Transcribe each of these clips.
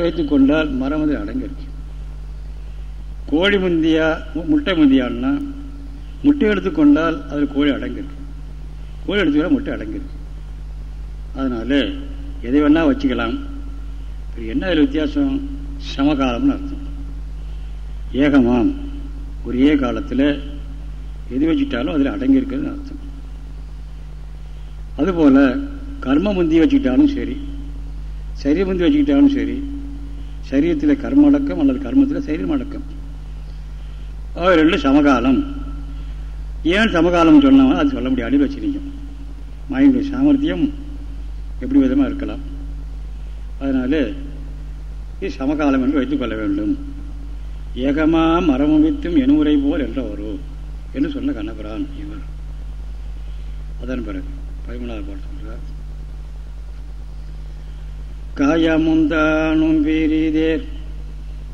வைத்துக் கொண்டால் மரம் வந்து அடங்கிருக்கு கோழி முந்தியா முட்டை முந்தியான்னா முட்டை எடுத்துக்கொண்டால் அதில் கோழி அடங்கிருக்கு கோழி எடுத்துக்கொண்டால் முட்டை அடங்கிருக்கு அதனால எதை வேணா வச்சுக்கலாம். என்ன அதில் வித்தியாசம்? சமகாலம்னு அர்த்தம். ஏகமாம். ஒரே காலத்தில் எது வச்சுட்டாலும் அதில் அடங்கியிருக்குதுன்னு அர்த்தம். அதுபோல் கர்ம முந்தி வச்சுக்கிட்டாலும் சரி சரி முந்தி வச்சுக்கிட்டாலும் சரி சரீரத்தில் கர்ம அடக்கம் அல்லது கர்மத்தில் சரீரம் அடக்கம் அவை ரெண்டு சமகாலம். ஏன் சமகாலம் சொன்னாலும் அது சொல்ல முடியாது அடி வச்சிருக்கோம் மாயினுடைய சாமர்த்தியம் எப்படி விதமாக இருக்கலாம். அதனால இது சமகாலம் என்று வைத்துக் கொள்ள வேண்டும். ஏகமா மரமமித்தும் எனுமுறை போல் என்றவரோ வரும் என்று சொன்ன கண்ணபிரான் இவர். அதன் பிறகு பதிமூணாவது பாட்டு சொல்கிறார் காயமுந்தானும் பிரிதேர்.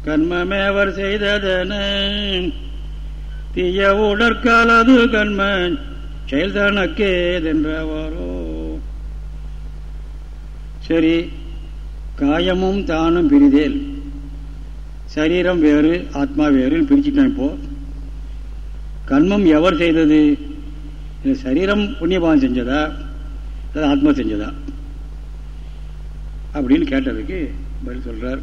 கண்மமேவர் செய்ததன தீய உடற்காலது கண்மன் செயல்தானக்கேதென்றவாரோ சரி காயமும் தானும் பிரிதேல். சரீரம் வேறு ஆத்மா வேறுனு பிரிச்சுட்டேன் இப்போ. கண்மம் எவர் செய்தது? இந்த சரீரம் புண்ணியபாவம் செஞ்சதா? அது ஆத்மா செஞ்சதா? அப்படின்னு கேட்டதுக்கு பதில் சொல்றார்.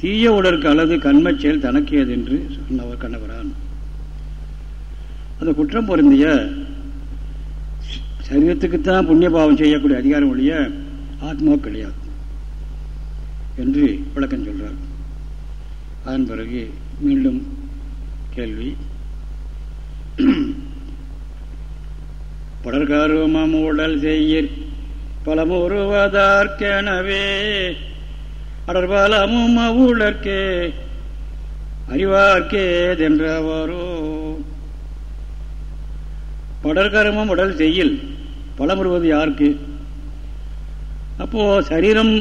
தீய உடற்கு அல்லது கண்ம செயல் தனக்கியது என்று சொன்னவர் கண்ணவரான் அந்த குற்றம் பொருந்திய சரீரத்துக்குத்தான் புண்ணியபாவம் செய்யக்கூடிய அதிகாரம் ஒழிய ஆத்மா கிடையாது என்று விளக்கம் சொல்றார். அதன் பிறகு மீண்டும் கேள்வி. படற்கருமம் உடல் செய்யற் பலமுறுவதற்கெனவே அடர்பலமும் அவுளர்க்கே அறிவார்க்கேதென்றவரோ. படற்கருமம் உடல் செய்யில் பலமுறுவது யாருக்கு? அப்போ சரீரம்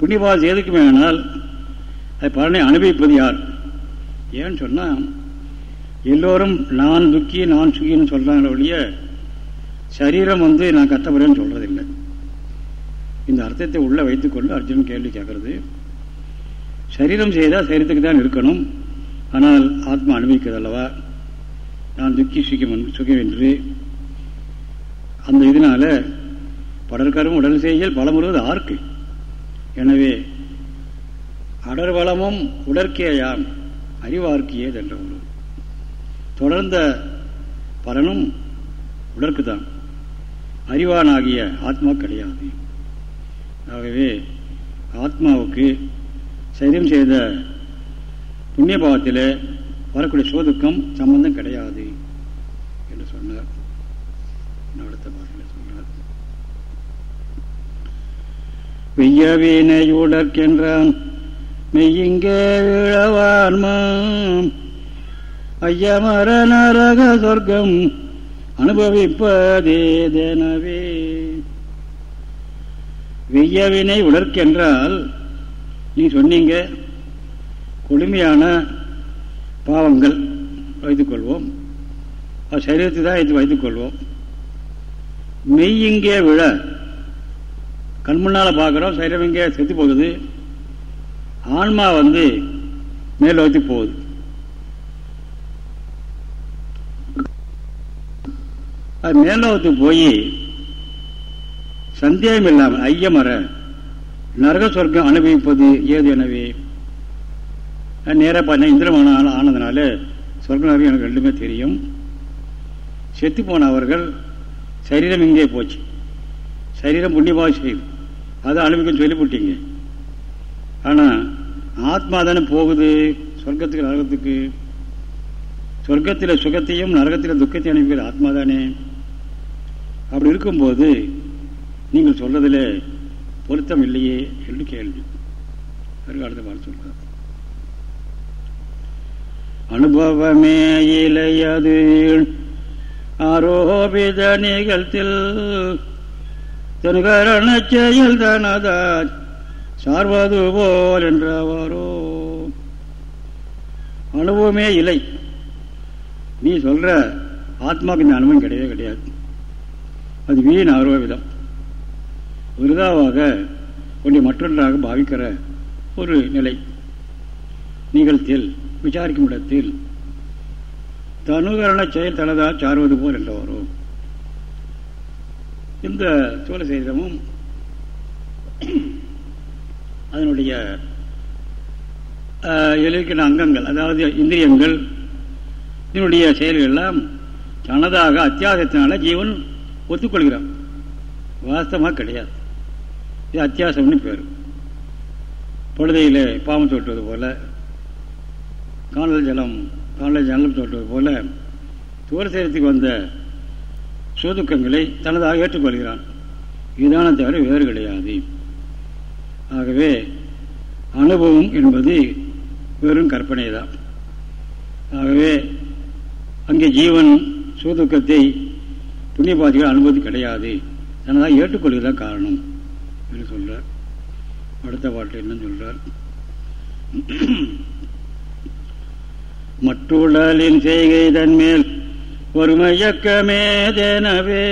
புண்ணியபாவம் செய்துக்குமே ஆனால் அது பலனை அனுபவிப்பது யார்? ஏன்னு சொன்னால் எல்லோரும் நான் துக்கி நான் சுகின்னு சொல்கிறாங்களே ஒழிய சரீரம் வந்து நான் கஷ்டப்படுறேன்னு சொல்கிறதில்லை இந்த அர்த்தத்தை உள்ளே வைத்துக்கொண்டு அர்ஜுனன் கேள்வி கேட்கறது. சரீரம் செய்தால் சரீரத்துக்கு தான் இருக்கணும். ஆனால் ஆத்மா அனுபவிக்கிறது அல்லவா? நான் துக்கி சுகம் சுகம் என்று அந்த இதனால படற்கரும் உடல் செய்யல் பலமுறுவது ஆர்க்கு. எனவே அடர்வளமும் உடற்கேயாம் அறிவார்க்கியே என்ற ஒரு தொடர்ந்த பலனும் உடற்கு தான் அறிவானாகிய ஆத்மா கிடையாது ஆகவே ஆத்மாவுக்கு சைரியம் செய்த புண்ணிய பாவத்தில் வரக்கூடிய சோதுக்கம் சம்பந்தம் கிடையாது என்று சொன்னார். அடுத்த பாட்டில் சொன்னார் வெய்யவீனையுடற்கென்றான் மெய்யிங்கே விழவான்மாம் ஐயமர நரக சொர்க்கம் அனுபவிப்பதேதெனவே. வெய்யவினை உணர்க்கென்றால் நீ சொன்னீங்க கொடுமையான பாவங்கள் வைத்துக்கொள்வோம். அது சரீரத்தை தான் எடுத்து வைத்துக்கொள்வோம். மெய் இங்கே விழ கண் முன்னால் பார்க்குறோம் சரீரம் இங்கே செத்து போகுது ஆன்மா வந்து மேல் வைத்து போகுது. அது மேலோகத்துக்கு போய் சந்தேகம் இல்லாமல் ஐயமர நரக சொர்க்கம் அனுபவிப்பது ஏது எனவே? நேராக பார்த்தா இந்திரமான ஆனதுனால சொர்க்க நரகம் எனக்கு ரெண்டுமே தெரியும். செத்து போன அவர்கள் சரீரம் இங்கே போச்சு. சரீரம் புண்ணியமாக செய்யும் அதை அனுபவிக்கும் சொல்லிவிட்டீங்க. ஆனால் ஆத்மா தானே போகுது சொர்க்கத்துக்கு நரகத்துக்கு. சொர்க்கத்தில் சுகத்தையும் நரகத்தில் துக்கத்தையும் அனுப்பிக்கிற ஆத்மா தானே. அப்படி இருக்கும்போது நீங்கள் சொல்றதில் பொருத்தம் இல்லையே என்று கேள்வி. அடுத்த பார்த்து சொல்றார் அனுபவமே இலையது. ஆரோபித நிகழ்த்தில் தனுகரண செயல் தனதா சார்வது போல் என்றவரோ. அனுபவமே இல்லை நீ சொல்ற ஆத்மாவுக்கு இந்த அனுபவம் கிடையவே கிடையாது. அது வீண் ஆரோபிதம். விருதாவாக ஒன்றை மற்றொன்றாக பாவிக்கிற ஒரு நிலை. நிகழ்த்தில் விசாரிக்கும் இடத்தில் தனுகரண செயல் தனதா சார்வது போல் என்று வரும் இந்த சோழ சரீரமும் அதனுடைய எழுக்கிற அங்கங்கள் அதாவது இந்திரியங்கள் இதனுடைய செயல்கள் எல்லாம் தனதாக அத்தியாசத்தினால ஜீவன் ஒத்துக்கொள்கிறான். வாஸ்தமாக கிடையாது. இது அத்தியாசம்னு பேர். பொழுதையில் பாம்பு தொட்டுவது போல் காணல் ஜலம் காணல் ஜலம் தொட்டுவது போல் தோல் சேரத்துக்கு வந்த சூதுக்கங்களை தனதாக ஏற்றுக்கொள்கிறான். இதுதான தவிர வேறு கிடையாது. ஆகவே அனுபவம் என்பது வெறும் கற்பனை தான் ஆகவே அங்கே ஜீவன் சூதுக்கத்தை புண்ணியபாதிகள் அனுபவத்து கிடையாது. தனதாக ஏற்றுக்கொள்வதுதான் காரணம். என்று சொல்கிறார் அடுத்த பாட்டு என்ன சொல்கிறார் மற்றுடலின் செய்கை தன்மேல் ஒருமையக்கமேதெனவே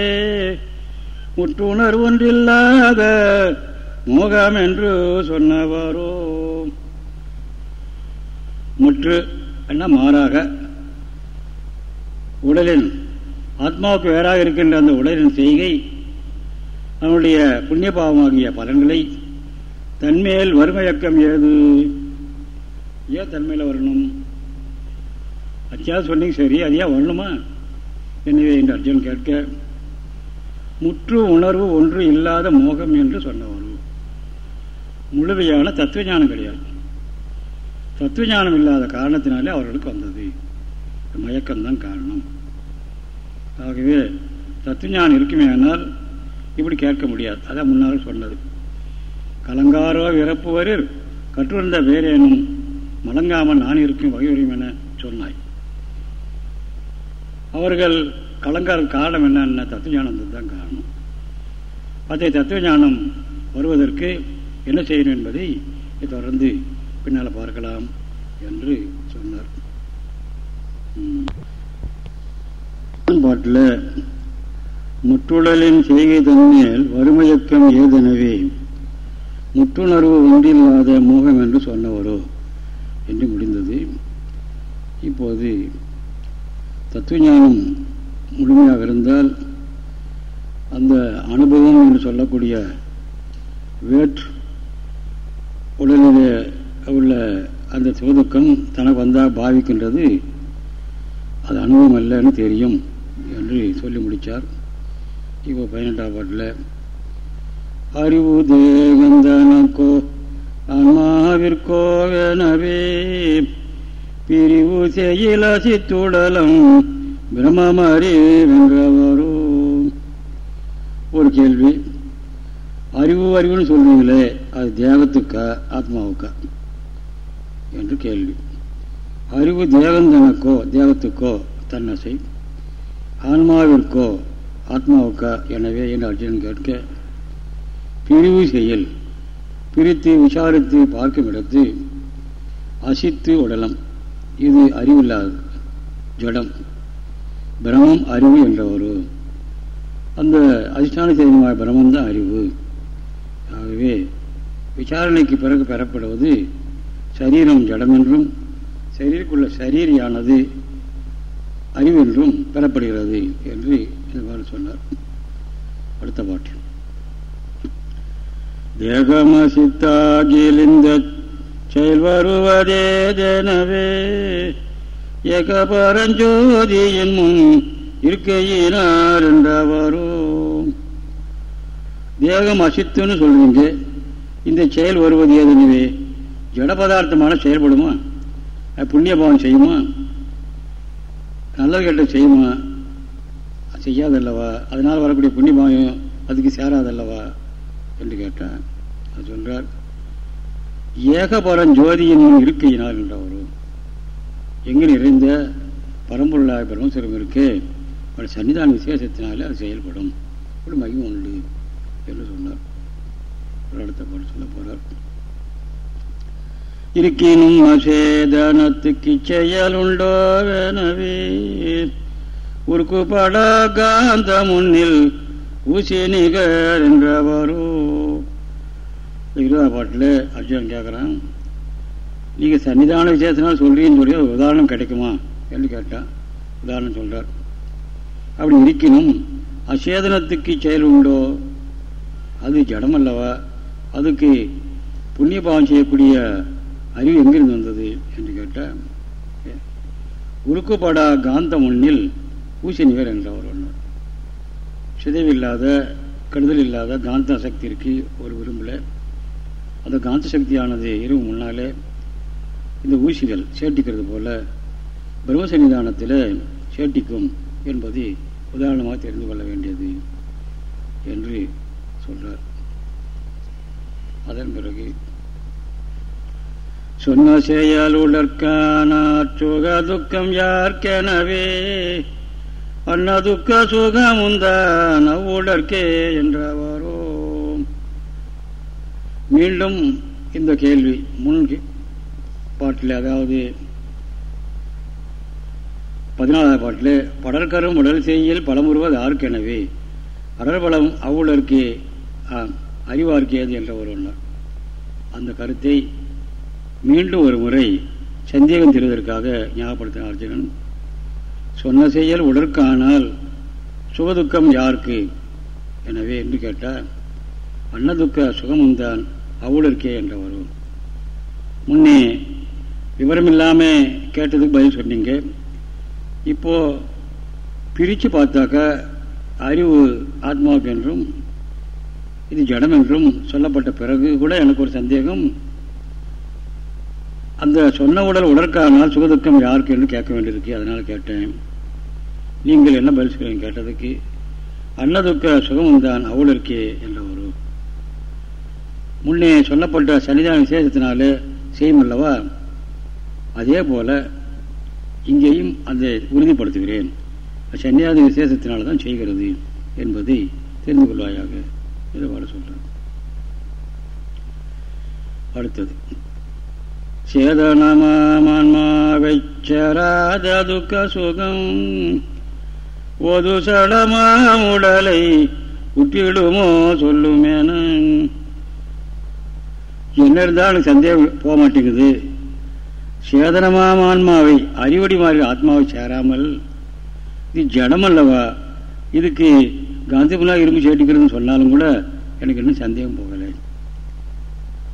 முற்றுணர் ஒன்றில்லாத மோகம் என்று சொன்னவாரோ. முற்று என்ன மாறாக உடலின் ஆத்மாவுக்கு வேறாக இருக்கின்ற அந்த உடலின் செய்கை அவனுடைய புண்ணிய பாவமாகிய பலன்களை தன்மேல் வறுமையக்கம் ஏது? ஏன் தன்மையில் வரணும்? அத்தியாவது சொன்னீங்க சரி அது ஏன் வரணுமா? எனவே என்று அர்ஜுன் கேட்க முற்று உணர்வு ஒன்று இல்லாத மோகம் என்று சொன்னவன். முழுமையான தத்துவ ஞானம் கிடையாது. தத்துவ ஞானம் இல்லாத காரணத்தினாலே அவர்களுக்கு வந்தது. மயக்கம்தான் காரணம். ஆகவே தத்துவ ஞானம் இருக்குமே ஆனால் இப்படி கேட்க முடியாது. அதான் முன்னால் சொன்னது. கலங்காரோ இறப்புவரில் கற்றுவந்த வேறேனும் மலங்காமல் நான் இருக்கும் வகையுரியும் என சொன்னாய். அவர்கள் கலங்கார காரணம் என்னன்னா தத்துவஞானம் தான் காரணம். அதை தத்துவஞானம் வருவதற்கு என்ன செய்யணும் என்பதை தொடர்ந்து பின்னால் பார்க்கலாம் என்று சொன்னார். பாட்டில் முற்றுடலின் செய்கை தன்மேல் வறுமையக்கம் ஏதெனவே? முற்றுணர்வு ஒன்றில்லாத மோகம் என்று சொன்னவரோ? என்று முடிந்தது. இப்போது தத்துவஞானம் முழுமையாக இருந்தால் அந்த அனுபவம் என்று சொல்லக்கூடிய வேற்று உடலிலே உள்ள அந்த சிவதுக்கம் தனக்கு வந்தால் பாவிக்கின்றது. அது அனுபவம் அல்லன்னு தெரியும் என்று சொல்லி முடித்தார் இப்போ பதினெட்டாம் பாட்டில் அறிவு தேகந்தனக்கோ ஆன்மாவிற்கோவெனவே பிரிவு செய்யல சித்துடலம் பிரம்மாரி வென்றவரும் ஒரு கேள்வி. அறிவு அறிவுன்னு சொல்றீங்களே அது தேகத்துக்கா ஆத்மாவுக்கா? என்று கேள்வி. அறிவு தேவந்தனக்கோ தேகத்துக்கோ தன்னசை. ஆன்மாவிற்கோ ஆத்மாவுக்கா? எனவே என்று அர்ஜுனன் கேட்க பிரிவு செயல் பிரித்து விசாரித்து பார்க்கும் இடத்து அசித்து உடலம். இது அறிவில்லாது ஜடம். பிரமம் அறிவு ஒரு அந்த அதிஷ்டான செய்தியமான பிரமம் தான் அறிவு. ஆகவே விசாரணைக்கு பிறகு பெறப்படுவது சரீரம் ஜடம் என்றும் சரீருக்குள்ள சரீரியானது அறிவென்றும் பெறப்படுகிறது என்று இவ்வாறு சொன்னார். அடுத்த பாட்டு. தேகமசித்தாகிலிந்த செயல் வருவதேதெனவே ஏக ஏகபரஞ்சோதி முன் இருக்கையினார் என்றவரும் தேகம் அசித்துன்னு சொல்றீங்க இந்த செயல் வருவது ஏதெனவே ஜட பதார்த்தமான செயல்படுமா? புண்ணிய பாவம் செய்யுமா? நல்ல கெட்ட செய்யுமா? செய்யாதல்லவா? அதனால் வரக்கூடிய புண்ணிய அதுக்கு சேராதல்லவா? என்று கேட்டான். அது சொல்கிறார் ஏகபரம் ஜோதியின் இருக்கையினால் என்றவர் எங்கே நிறைந்த பரம்பொருளாக பிரம்மஸ்வரம் இருக்கு அவருடைய சன்னிதான விசேஷத்தினாலே அது செயல்படும். ஒரு மகிமை உண்டு என்று சொன்னார். ஒரு அடுத்த பாட்டு சொல்ல போகிறார் இருக்கினும் அசேதனத்துக்கு செயலுண்டோவெனவே உருக்குபட காந்த முன்னில் ஊசி நிகர் என்றவரோ. இருபதாம் பாட்டில் அர்ஜுனன் கேட்குறான் நீங்கள் சன்னிதான விசேஷனால் சொல்கிறீன்னு சொல்லி ஒரு உதாரணம் கிடைக்குமா? என்று கேட்டான். உதாரணம் சொல்கிறார் அப்படி இருக்கணும் அசேதனத்துக்கு செயல் உண்டோ? அது ஜடம் அல்லவா அதுக்கு புண்ணிய பாவம் செய்யக்கூடிய அறிவு எங்கிருந்து வந்தது? என்று கேட்டால் உருக்குப்படா காந்த முன்னில் ஊசி நிகர் என்றவர் ஒன்று சிதைவில்லாத கெடுதல் இல்லாத காந்த சக்தி இருக்கு ஒரு விரும்பில். அந்த காந்த சக்தியானது இரவு முன்னாலே இந்த ஊசிகள் சேட்டிக்கிறது போல பிரம்மசன்னிதானத்தில் சேட்டிக்கும் என்பது உதாரணமாக தெரிந்து கொள்ள வேண்டியது என்று சொல்றார். அதன் பிறகு சொன்ன செயல் உடற்கான சுக துக்கம் யார்கெனவே அன்னதுக்க சுகமுந்தான் அவ்வுடற்கே என்றவாரோ. மீண்டும் இந்த கேள்வி முன் பாட்டில் அதாவது பதினாலாவது பாட்டில் படற்கரும் உடல் செய்யில் பலமுறுவது ஆர்க்கெனவே. அடர்பலம் அவ்வுடற்கு அறிவார்க்கியது என்ற ஒரு ஒன்றார் அந்த கருத்தை மீண்டும் ஒரு முறை சந்தேகம் தெரிவதற்காக ஞாபகப்படுத்தின அர்ஜுனன். சொன்ன செயல் உடற்கானால் சுகதுக்கம் யாருக்கு? எனவே என்று கேட்டால் அன்னதுக்க சுகமும்தான் அவளுக்கே என்ற வரும் முன்னே விவரமில்லாமல் கேட்டதுக்கு பதில் சொன்னீங்க. இப்போ பிரித்து பார்த்தாக்கா அறிவு ஆத்மாவுக்கு என்றும் இது ஜடம் என்றும் சொல்லப்பட்ட பிறகு கூட எனக்கு ஒரு சந்தேகம். அந்த சொன்ன உடல் உடற்கானால் சுகதுக்கம் யாருக்கு என்று கேட்க வேண்டியிருக்கு. அதனால் கேட்டேன். நீங்கள் என்ன பதில் சொல்லுங்க கேட்டதுக்கு? அன்னதுக்க சுகமும் தான் அவளுக்கு என்ற ஒரு. முன்னே சொல்லப்பட்ட சன்னிதான விசேஷத்தினாலே செய்யும் அல்லவா? அதே போல இங்கேயும் அதை உறுதிப்படுத்துகிறேன். சன்னியாத விசேஷத்தினால தான் செய்கிறது என்பதை தெரிந்து கொள்வாயாக. இதை பாட சொல்கிறேன் அடுத்தது. சேதனமான்மாவை சேராத துக்க சுகம் ஒது சடமாம் உடலை உட்டிடுமோ சொல்லுமேன. என்ன இருந்தாலும் சந்தேகம் போக மாட்டேங்குது சேதனமாம் ஆன்மாவை அறிவடி மாதிரி ஆத்மாவை சேராமல். இது ஜடமல்லவா? இதுக்கு காந்திபுலா இரும்பு சேட்டிக்கிறதுன்னு சொன்னாலும் கூட எனக்கு இன்னும் சந்தேகம் போகலை.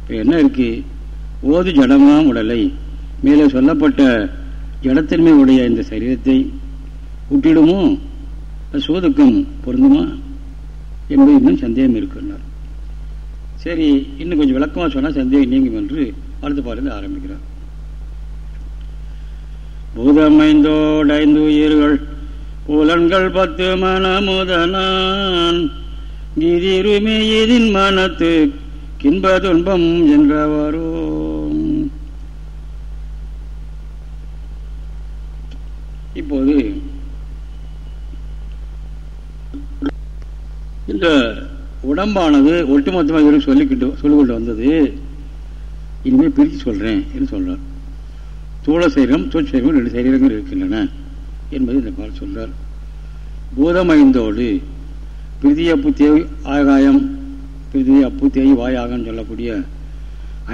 இப்போ என்ன இருக்கு? ஓது ஜடமாம் உடலை. மேலே சொல்லப்பட்ட ஜடத்தன்மை உடைய இந்த சரீரத்தை விட்டிடுமோ சூதுக்கம் பொருந்துமா? என்பது இன்னும் சந்தேகம் இருக்கின்றார் சரி இன்னும் கொஞ்சம் விளக்கமாக சொன்னால் சந்தேகம் நீங்கும் என்று அடுத்த பாடலில் ஆரம்பிக்கிறார். பூதமைந்தோடைந்து உயிர்கள் புலன்கள் பத்து மனமுதனான் கிதிருமே இதின் மனத்து கின்ப துன்பம் என்றவரோ. இப்போது இந்த உடம்பானது ஒட்டுமொத்தமாக இவருக்கு சொல்லிக்கிட்டு சொல்லிக்கொண்டு வந்தது. இனிமேல் பிரித்து சொல்கிறேன் என்று சொல்கிறார் தூள சரீரம் சூட்சரீரம் ரெண்டு சரீரங்கள் இருக்கின்றன என்பதை இந்த பால் சொல்கிறார் பூதமைந்தோடு பிரிதி அப்பு தேவை ஆகாயம் பிரிதி அப்பு தேய் வாயாகன்னு சொல்லக்கூடிய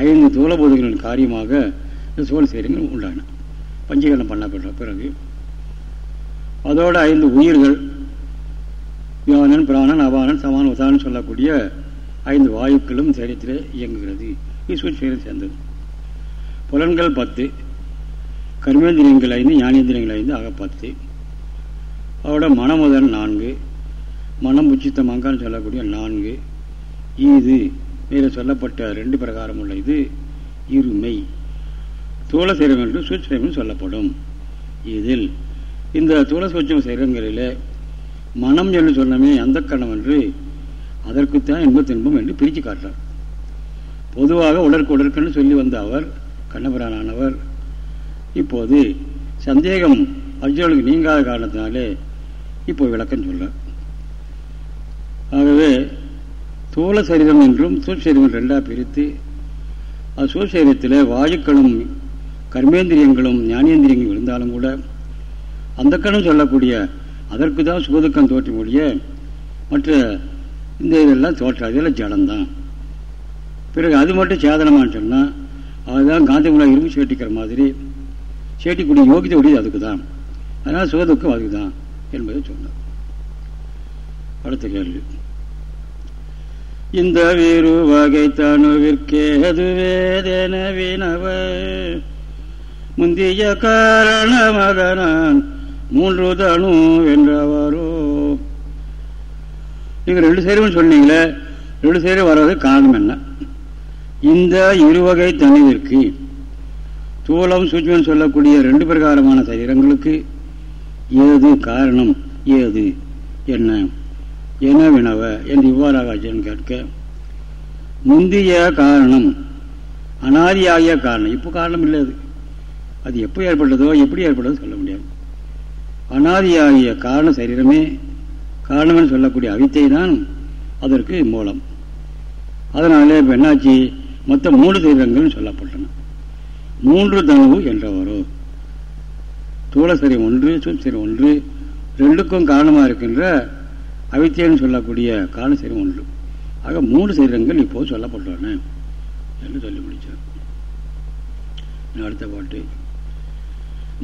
ஐந்து தூளபூதங்களின் காரியமாக இந்த சோழ சரீரங்கள் உண்டான. பஞ்சீகரணம் பண்ணப்பட்ட பிறகு அதோட ஐந்து உயிர்கள் வியானன் பிராணன் அபானன் சமான் உதாரணம் சொல்லக்கூடிய ஐந்து வாயுக்களும் சரீரத்தில் இயங்குகிறது. ஈஸ்வரன் சரீரம் சேர்ந்தது. புலன்கள் பத்து கர்மேந்திரியங்கள் ஐந்து ஞானேந்திரியங்கள் ஐந்து ஆக பத்து. அதோட மனமுதல் நான்கு மனம் உச்சித்த மங்கான்னு சொல்லக்கூடிய நான்கு. இது மேலே சொல்லப்பட்ட ரெண்டு பிரகாரம் உள்ள இது இருமை. தோள சீரம் என்று சூட்சம் சொல்லப்படும். இதில் இந்த தூள சூட்சம் மனம் என்று சொன்னமே அந்த கணம் என்று அதற்குத்தான் இன்ப துன்பம் என்று பிரித்து காட்டார் பொதுவாக உடற்கு உடற்கன்னு சொல்லி வந்த அவர் கண்ணபிரானானவர் இப்போது சந்தேகம் அர்ஜுனனுக்கு நீங்காத காரணத்தினாலே இப்போ விளக்கம் சொல்ல ஆகவே தூள சரீரம் என்றும் சூழ்சரீரம் ரெண்டாக பிரித்து அது சூழ்சரீரத்தில் வாயுக்களும் கர்மேந்திரியங்களும் ஞானேந்திரியங்களும் இருந்தாலும் கூட அந்த கணம் சொல்லக்கூடிய அதற்கு தான் சுகதுக்கம் தோற்றக்கூடிய மற்ற இந்த இதெல்லாம் தோற்ற இதெல்லாம் ஜடம்தான். பிறகு அது மட்டும் சேதனமானு சொன்னால் அதுதான் காந்தகுலா இரும்பு சேட்டிக்கிற மாதிரி சேட்டிக்கூடிய யோகிதை உடையது அதுக்கு தான் அதனால் சுகதுக்கம் அதுக்கு தான் என்பதை சொன்னார். அடுத்த கேள்வி. இந்த வீரு வகை தனுவிற்கேதுவேதென வினவ முந்திய காரணமகனான் மூன்று தனு என்றவரோ. நீங்க ரெண்டு சேரும் சொன்னீங்களே ரெண்டு சேரும் வர்றது காரணம் என்ன? இந்த இருவகை தனிவிற்கு தூளம் சூட்சம் சொல்லக்கூடிய ரெண்டு பிரகாரமான சரீரங்களுக்கு ஏது காரணம் ஏது என்ன? என வினவ? என்று இவ்வாறாக ஆச்சரியன் கேட்க முந்திய காரணம் அனாதியாகிய காரணம். இப்போ காரணம் இல்லை அது. அது எப்போ ஏற்பட்டதோ எப்படி ஏற்பட்டதோ சொல்ல முடியாது. அனாதியாகிய காரண சரீரமே காரணம்னு சொல்லக்கூடிய அவித்தை தான் அதற்கு மூலம். அதனால இப்போ என்னாச்சு? மொத்தம் மூன்று சரீரங்கள்னு சொல்லப்பட்டன. மூன்று தனவு என்றவரோ. தூளசரி ஒன்று சூழ்சரி ஒன்று ரெண்டுக்கும் காரணமாக இருக்கின்ற அவித்தியன்னு சொல்லக்கூடிய காரண சரீரம் ஒன்று. ஆக மூன்று சரீரங்கள் இப்போது சொல்லப்பட்டுள்ளன. என்று சொல்லி முடிச்சார். அடுத்த பாட்டு.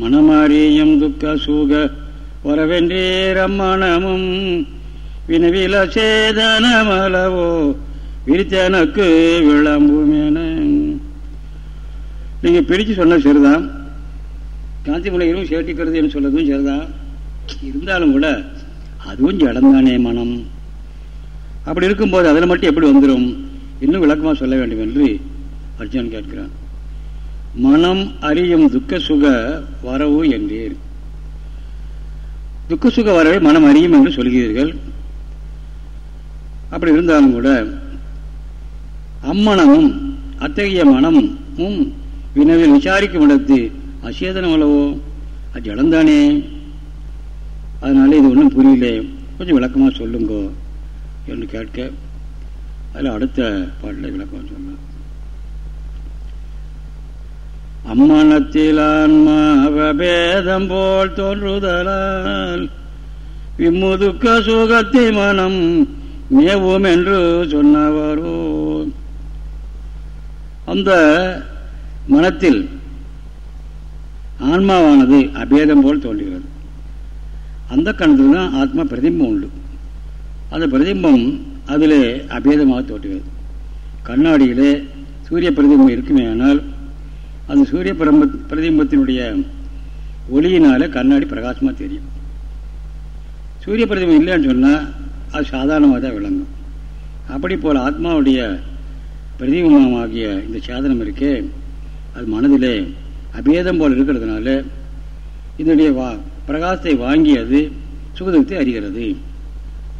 மனமாரியம் துக்க சூக வரவென்றீரம்மனமும் வினவில சேதனமளவோ விரித்தனக்கு விளம்புமேன. நீங்கள் பிரித்து சொன்ன சரிதான். காந்தி முலையிலும் சேட்டிக்கிறது என்று சொல்லதும் சரிதான். இருந்தாலும் கூட அதுவும் ஜடம்தானே மனம். அப்படி இருக்கும்போது அதில் மட்டும் எப்படி வந்துடும் இன்னும் விளக்கமாக சொல்ல வேண்டும் என்று அர்ஜுன் கேட்கிறான். மனம் அறியும் துக்க சுக வரவு என்றீர். துக்க சுக வரவை மனம் அறியும் என்று சொல்கிறீர்கள். அப்படி இருந்தாலும் கூட அம்மனமும் அத்தகைய மனமும் வினவில் விசாரிக்கும் இடத்து அசேதனம் அல்லவோ? அது ஜடம்தானே அதனால இது ஒன்றும் புரியல கொஞ்சம் விளக்கமாக சொல்லுங்கோ என்று கேட்க அதில் அடுத்த பாட்டில் விளக்கம் சொன்னார் அம்மனத்தில் ஆன்மாவபேதம் போல் தோன்றுதலால் விம்முதுக்க சுகத்தை மனம் மேவும் என்று சொன்னவரோ. அந்த மனத்தில் ஆன்மாவானது அபேதம் போல் தோன்றுகிறது. அந்த கணத்தில் தான் ஆத்மா பிரதிம்பம் உண்டு. அந்த பிரதிம்பம் அதில் அபேதமாக தோற்றுகிறது கண்ணாடியிலே சூரிய பிரதிபம் இருக்குமே ஆனால் அந்த சூரிய பிரம்ப பிரதிபிம்பத்தினுடைய ஒளியினால கண்ணாடி பிரகாசமாக தெரியும். சூரிய பிரதிபம் இல்லைன்னு சொன்னால் அது சாதாரணமாக தான் விளங்கும். அப்படி போல் ஆத்மாவுடைய பிரதிபிம்பமாகிய இந்த சாதனம் இருக்கே அது மனதிலே அபேதம் போல் இருக்கிறதுனால இதனுடைய வா பிரகாசத்தை வாங்கியது சுகதத்தை அறிகிறது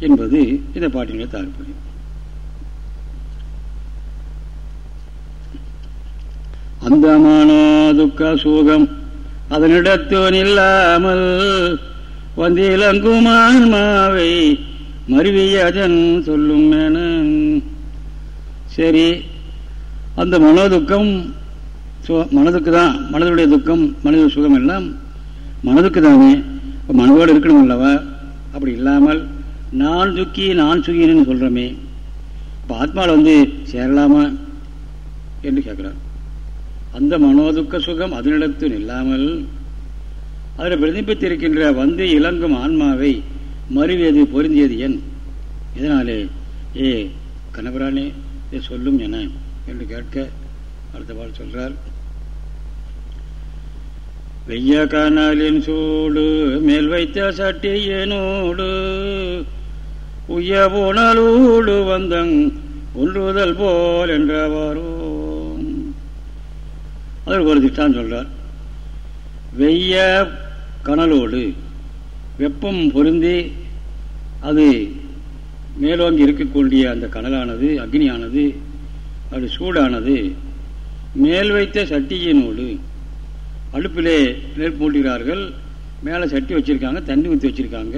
என்பது இந்த பாட்டினுடைய தாற்பயம். அந்தமானோ துக்க சூகம் அதனிடத்தோன் இல்லாமல் வந்திலங்குமான்மாவை மருவியதன் சொல்லும் என. சரி அந்த மனோதுக்கம் மனதுக்கு தான் மனதுடைய துக்கம் மனது சுகம் எல்லாம் மனதுக்கு தானே இப்போ மனதோடு இருக்கணும் அல்லவா? அப்படி இல்லாமல் நான் துக்கி நான் சுகின்னு சொல்கிறோமே இப்போ ஆத்மாவில் வந்து சேரலாமா? என்று கேட்குறார் அந்த மனோதுக்க சுகம் அதனிடத்தில் இல்லாமல் அதில் பிரதிபித்திருக்கின்ற வந்து இளங்கும் ஆன்மாவை மறுவியது பொருந்தியது என். இதனாலே ஏ கனபரானே சொல்லும் என என்று கேட்க அடுத்த பால் சொல்றார். வெய்ய காணாலின் சூடு மேல் வைத்த சட்டியனோடு உய்ய போனாலூடு வந்தங் ஒன்றுதல் போல் என்றவாரோ. அதற்கு ஒரு திட்டான் சொல்கிறார் வெய்ய கனலோடு வெப்பம் பொருந்தி அது மேலோங்கி இருக்கக்கூடிய அந்த கனலானது அக்னியானது அது சூடானது மேல் வைத்த சட்டியினோடு அடுப்பிலே நெருப்பு மூட்டுகிறார்கள் மேலே சட்டி வச்சுருக்காங்க தண்ணி ஊற்றி வச்சுருக்காங்க.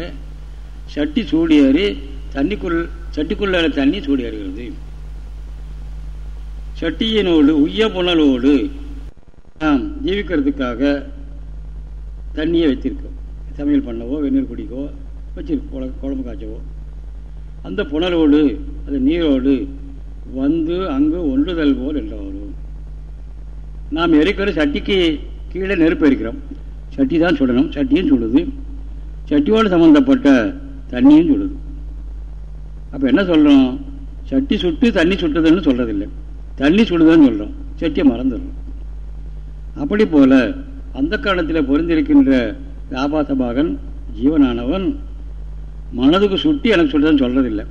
சட்டி சூடியேறி தண்ணிக்குள் சட்டிக்குள்ள தண்ணி சூடியேறுகிறது சட்டியினோடு உய்ய புனலோடு நாம் ஜீவிக்கிறதுக்காக தண்ணியை வச்சிருக்கோம் சமையல் பண்ணவோ வெந்நீர் குடிக்கவோ வச்சிருக்கோம் குழம்பு காய்ச்சவோ. அந்த புனலோடு அந்த நீரோடு வந்து அங்கு ஒன்றுதல் போல் என்று வரும் நாம் எரிக்கிற சட்டிக்கு கீழே நெருப்பு எரிக்கிறோம். சட்டி தான் சுடணும். சட்டியும் சுடுது. சட்டியோடு சம்மந்தப்பட்ட தண்ணியும் சுடுது. அப்போ என்ன சொல்கிறோம் சட்டி சுட்டு தண்ணி சுட்டுதுன்னு சொல்கிறதில்லை தண்ணி சுடுதுன்னு சொல்கிறோம் சட்டியை மறந்துடுறோம். அப்படி போல அந்த காலத்தில் பொருந்திருக்கின்ற வியாபாசபாகன் ஜீவனானவன் மனதுக்கு சுட்டி எனக்கு சொல்றதுன்னு சொல்றதில்லை.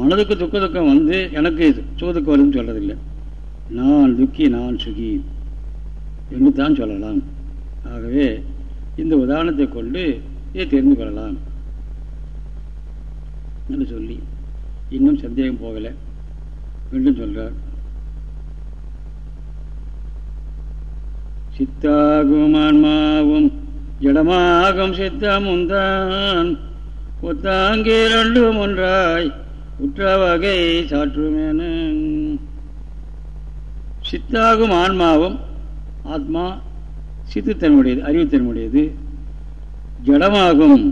மனதுக்கு துக்க துக்கம் வந்து எனக்கு சுகதுக்கம் வருதுன்னு சொல்றதில்லை. நான் துக்கி நான் சுகி என்று தான் சொல்லலாம். ஆகவே இந்த உதாரணத்தை கொண்டு இதை தெரிந்து கொள்ளலாம் என்று சொல்லி இன்னும் சந்தேகம் போகலை. மீண்டும் சொல்கிறார் சித்தாகும் ஆன்மாவும் ஜடமாகும் சித்தமுந்தான். ஒத்தாங்கே ரெண்டும் ஒன்றாய் உற்ற வகை சாற்றுமேன. சித்தாகும் ஆன்மாவும் ஆத்மா சித்துத்தன்மையுடையது அறிவுத்தன்மையுடையது ஜடமாகும்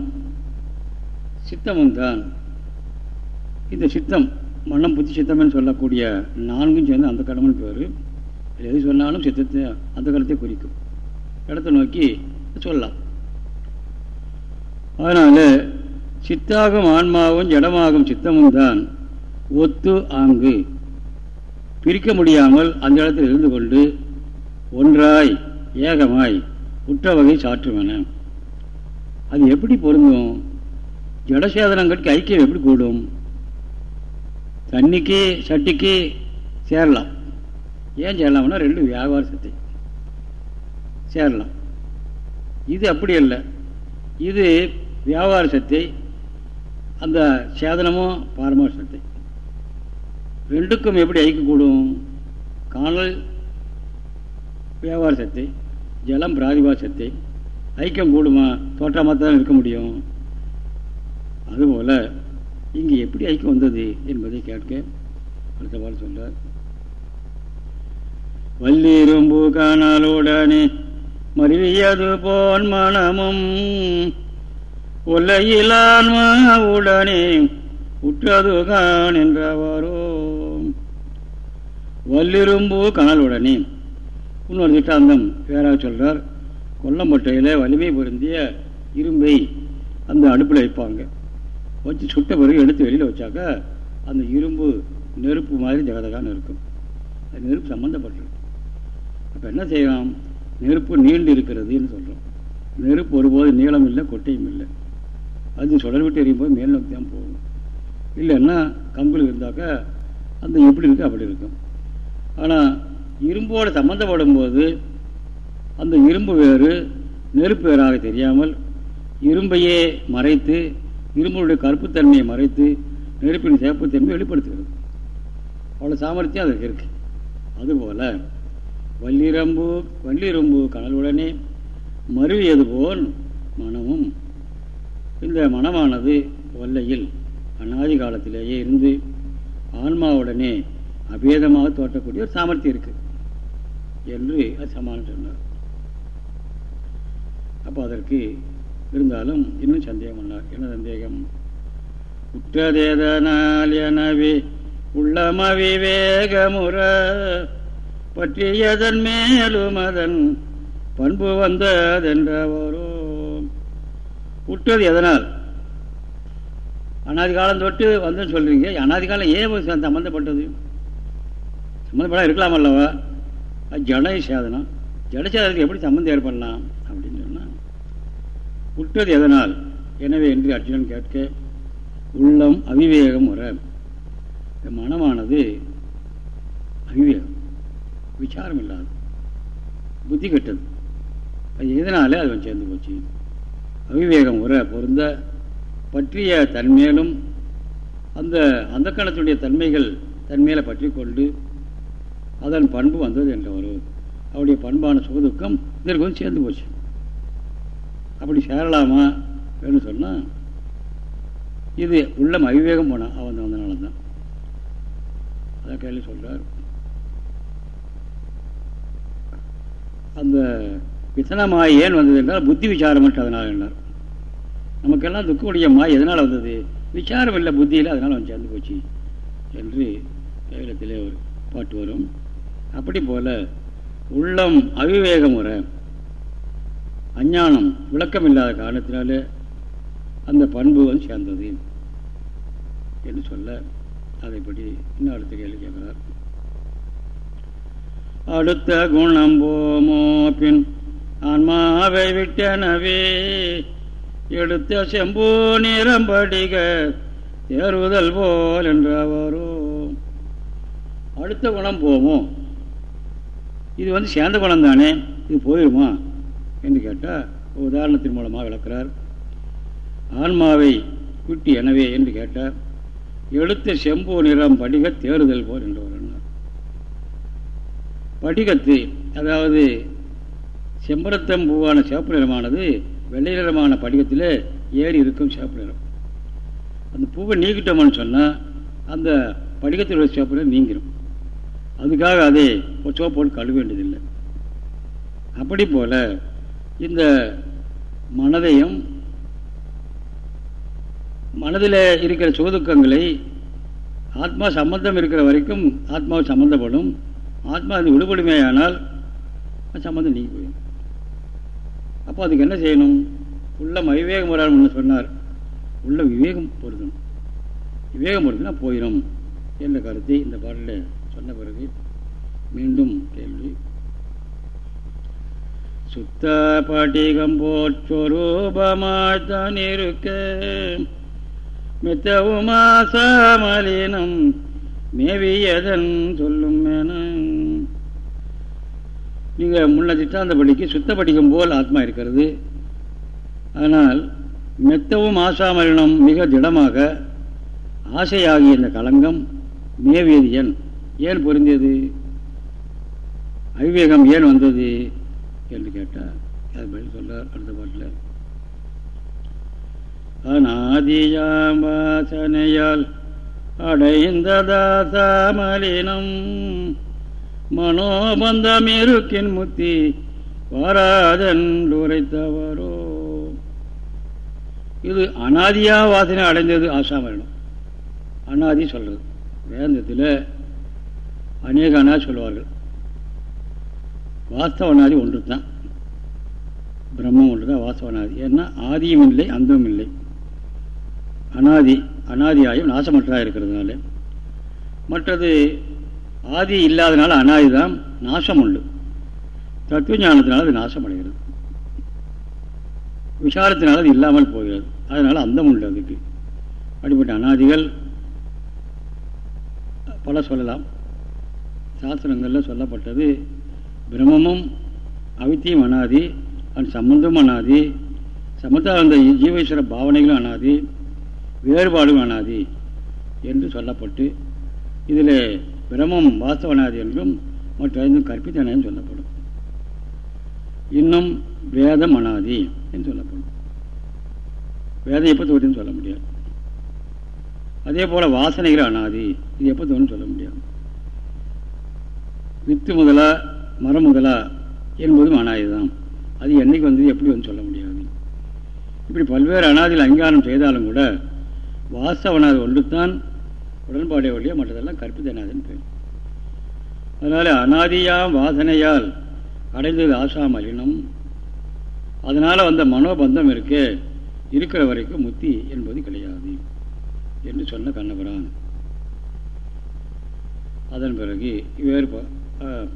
சித்தமும் தான் இந்த சித்தம் மன்னம் புத்தி சித்தம்னு சொல்லக்கூடிய நான்கும் சேர்ந்து அந்த கடமன் பேர். எது சொன்னாலும் சித்தத்தை அந்த காலத்தை குறிக்கும். இடத்தை நோக்கி சொல்லலாம். அதனால சித்தாகும் ஆன்மாவும் ஜடமாகும் சித்தமும் தான் ஒத்து ஆங்கு. பிரிக்க முடியாமல் அந்த இடத்தில் இருந்து கொண்டு ஒன்றாய் ஏகமாய் உற்ற வகை சாற்றுவன. அது எப்படி பொருந்தும்? ஜடசேதனங்களுக்கு ஐக்கியம் எப்படி கூடும்? தண்ணிக்கு சட்டிக்கு சேரலாம். ஏன் சேரலாம்னா ரெண்டும் வியாபார சத்தை சேரலாம். இது அப்படி இல்லை இது வியாபார சத்தை அந்த சேதனமும் பாரமார சத்தை ரெண்டுக்கும் எப்படி ஐக்கக்கூடும் காணல் வியாபார சத்தை ஜலம் பிராதிபாசத்தை ஐக்கியம் கூடுமா? தோற்றமாக தான் இருக்க முடியும். அதுபோல் இங்கே எப்படி ஐக்கியம் வந்தது என்பதை கேட்க அடுத்த பால் சொல்கிறார் வல்லிரும்பு காணாலுடனே மருவியது போன் மனமும் உலகிலான்மாவுடனே உற்றது கான் என்றவாரோ. வல்லிரும்பு கனலுடனே இன்னொரு திட்டாந்தம் பேராக சொல்றார். கொல்லம்பட்டையில் வலிமை பொருந்திய இரும்பை அந்த அடுப்பில் வைப்பாங்க. வச்சு சுட்ட பிறகு எடுத்து வெளியில் வச்சாக்கா அந்த இரும்பு நெருப்பு மாதிரி ஜகதகான்னு இருக்கும். அது நெருப்பு சம்மந்தப்பட்டிருக்கு அப்போ என்ன செய்யலாம்? நெருப்பு நீண்டு இருக்கிறதுன்னு சொல்கிறோம் நெருப்பு ஒருபோது நீளம் இல்லை கொட்டையும் இல்லை. அது சுடர் விட்டு எரியும் போது மேல் நோக்கி தான் போகும். இல்லைன்னா கம்பளி இருந்தாக்கா அந்த எப்படி இருக்கு அப்படி இருக்கும் ஆனால் இரும்போடு சம்மந்தப்படும் போது அந்த இரும்பு வேறு நெருப்பு வேறாக தெரியாமல் இரும்பையே மறைத்து இரும்புடைய கருப்புத்தன்மையை மறைத்து நெருப்பின் சேப்புத்தன்மை வெளிப்படுத்துகிறது. அவ்வளோ சாமர்த்தியம் அதுக்கு இருக்குது அதுபோல் வள்ளிரம்பு வள்ளிரம்பு கனலுடனே மருவியது போல் மனமும். இந்த மனமானது வல்லையில் அநாதி காலத்திலேயே இருந்து ஆன்மாவுடனே அபேதமாக தோற்றக்கூடிய ஒரு சாமர்த்தியம் இருக்கு என்று அது சமாளம் சொன்னார். அப்போ அதற்கு இருந்தாலும் இன்னும் சந்தேகம் பண்ணார் என்ன சந்தேகம்? உற்றதேதனால் எனவே உள்ளமவிவேகமுற பற்றியதன் மேலும் அதன் பண்பு வந்ததென்றவரோ. உற்றது எதனால்? அனாதி காலம் தொட்டு வந்துன்னு சொல்றீங்க. அனாதி காலம் ஏன் சம்மந்தப்பட்டது சம்மந்தப்பட இருக்கலாம் அல்லவா? ஜட சேதனம் ஜட சேதனத்துக்கு எப்படி சம்மந்தம் ஏற்படலாம் அப்படின்னு சொன்னால் உற்றது எதனால்? எனவே என்று அர்ஜுனன் கேட்க உள்ளம் அவிவேகம் வர மனமானது அவிவேகம். விசாரம் இல்லாது புத்தி கெட்டது. அது எதனாலே அது சேர்ந்து போச்சு? அவிவேகம் உர பொருந்த பற்றிய தன்மேலும் அந்த அந்த கணத்துடைய தன்மைகள் தன்மையில பற்றி கொண்டு அதன் பண்பு வந்தது என்ற ஒரு அவருடைய பண்பான சுகதுக்கம் இதற்கு வந்து சேர்ந்து போச்சு. அப்படி சேரலாமா அப்படின்னு சொன்னால் இது உள்ளம் அவிவேகம் போனான் அவன் வந்தனால தான். அதான் கேள்வி சொல்கிறார் அந்த வித்தன மாய் ஏன் வந்தது என்றால் புத்தி விசாரம் அதனால் என்னார். நமக்கெல்லாம் துக்கமுடைய மாய் எதனால் வந்தது? விசாரம் இல்லை புத்தியில் அதனால் அவன் சேர்ந்து போச்சு. என்று கைலத்திலே ஒரு பாட்டு வரும். அப்படி போல உள்ளம் அவிவேக முறை அஞ்ஞானம் விளக்கம் இல்லாத காரணத்தினாலே அந்த பண்பு வந்து சேர்ந்தது. என்று சொல்ல அதைப்படி இன்னும் அடுத்த கேள்வி கேட்குறார். அடுத்த குணம் போமோ பின் ஆன்மாவை விட்டனவே. எடுத்த செம்பு நிறம் படிக தேறுதல் போல் என்றவரோ. அடுத்த குணம் போமோ? இது வந்து சேர்ந்த குணம் தானே இது போயிருமா? என்று கேட்டால் உதாரணத்தின் மூலமாக விளக்கிறார். ஆன்மாவை குட்டி எனவே என்று கேட்டார் எழுத்த செம்பு நிறம் படிக தேறுதல் போல் என்று படிகத்து அதாவது செம்பரத்தம் பூவான சிவப்பு நிறமானது வெள்ளை நிறமான படிகத்தில் ஏறி இருக்கும் சிவப்பு நிறம். அந்த பூவை நீக்கிட்டோம்னு சொன்னால் அந்த படிகத்தில் உள்ள சிவப்பு நிறம் நீங்கிடும் அதுக்காக அதை சோப்போடு கழுவ வேண்டியதில்லை. அப்படி போல இந்த மனதையும் மனதில் இருக்கிற சுகதுக்கங்களை ஆத்மா சம்பந்தம் இருக்கிற வரைக்கும் ஆத்மாவை சம்பந்தப்படும். ஆத்மா அது விடுபடுமேயானால் சம்பந்தம் நீங்கி போயிடும். அப்போ அதுக்கு என்ன செய்யணும்? உள்ள அவிவேகம் வரான்னு சொன்னார். உள்ள விவேகம் பொருத்தணும் விவேகம் பொருத்தினா போயிடும் என்ற கருத்தை இந்த பாடலில் சொன்ன பிறகு மீண்டும் கேள்வி. சுத்த பாட்டிகம் போற்றொரூபமாய்த்தான் இருக்க. மித்தவுமாசமலினம் மேவியதன் சொல்லும் என நீங்கள் முன்ன திட்டாந்த படிக்கு சுத்த படிக்கும் போல் ஆத்மா இருக்கிறது. ஆனால் மெத்தவும் ஆசாமலினம் மிக திடமாக ஆசையாகிய இந்த களங்கம் மேவியது ஏன் ஏன் பொருந்தியது? அவிவேகம் ஏன் வந்தது என்று கேட்டால் அது பதில் சொல்றார் அடுத்த பாட்டில். அநாதியாம்பாசனையால் அடைந்ததாசாமலினம் மனோபந்தமிருக்கின் முத்தி வாராதென்றுரைத்தவரோ இது அனாதியா வாசனை அடைந்தது ஆசாமரணம் அனாதி சொல்றது. வேந்தத்தில் அநேக அனாதி சொல்லுவார்கள். வாஸ்தவனாதி ஒன்று தான் பிரம்மம் ஒன்று தான் வாஸ்தவனாதி ஏன்னா ஆதியும் இல்லை அந்தமும் இல்லை. அனாதி அனாதியாயும் நாசமற்றாக இருக்கிறதுனால. மற்றது ஆதி இல்லாதனால அனாதிதான் நாசம் உண்டு தத்துவ ஞானத்தினால் அது நாசம் அடைகிறது விசாரத்தினால் அது இல்லாமல் போகிறது. அதனால் அந்தம் உண்டு அதுக்கு. அப்படிப்பட்ட அனாதிகள் பல சொல்லலாம். சாஸ்திரங்களில் சொல்லப்பட்டது பிரம்மமும் அவித்தியும் அனாதி அது சம்பந்தமும் அனாதி சமத்தா அந்த ஜீவேஸ்வர பாவனைகளும் அனாதி வேறுபாடும் அனாதி என்று சொல்லப்பட்டு இதில் பிரமம் வாஸ்தவனாதி என்றும் மற்ற ஐந்தும் கற்பித்தன சொல்லப்படும். இன்னும் வேதம் அனாதி என்று சொல்லப்படும். வேதம் எப்போ தோற்றுன்னு சொல்ல முடியாது. அதே போல் வாசனைகள் அனாதி இது எப்போ தோணும் சொல்ல முடியாது. வித்து முதலா மரம் முதலா என்பதும் அனாதி தான். அது என்னைக்கு வந்தது எப்படி வந்து சொல்ல முடியாது. இப்படி பல்வேறு அனாதியில் அங்கீகாரம் செய்தாலும் கூட வாசவனாதி ஒன்று தான் உடன்பாடே ஒழிய மற்றதெல்லாம் கற்பித்தனாதுன்னு பேர் அதனால் அனாதியாம் வாசனையால் அடைந்தது ஆசாமலினம் அதனால் வந்த மனோபந்தம் இருக்கு இருக்கிற வரைக்கும் முத்தி என்பது கிடையாது என்று சொன்ன கண்ணபுரான். அதன் பிறகு வேறு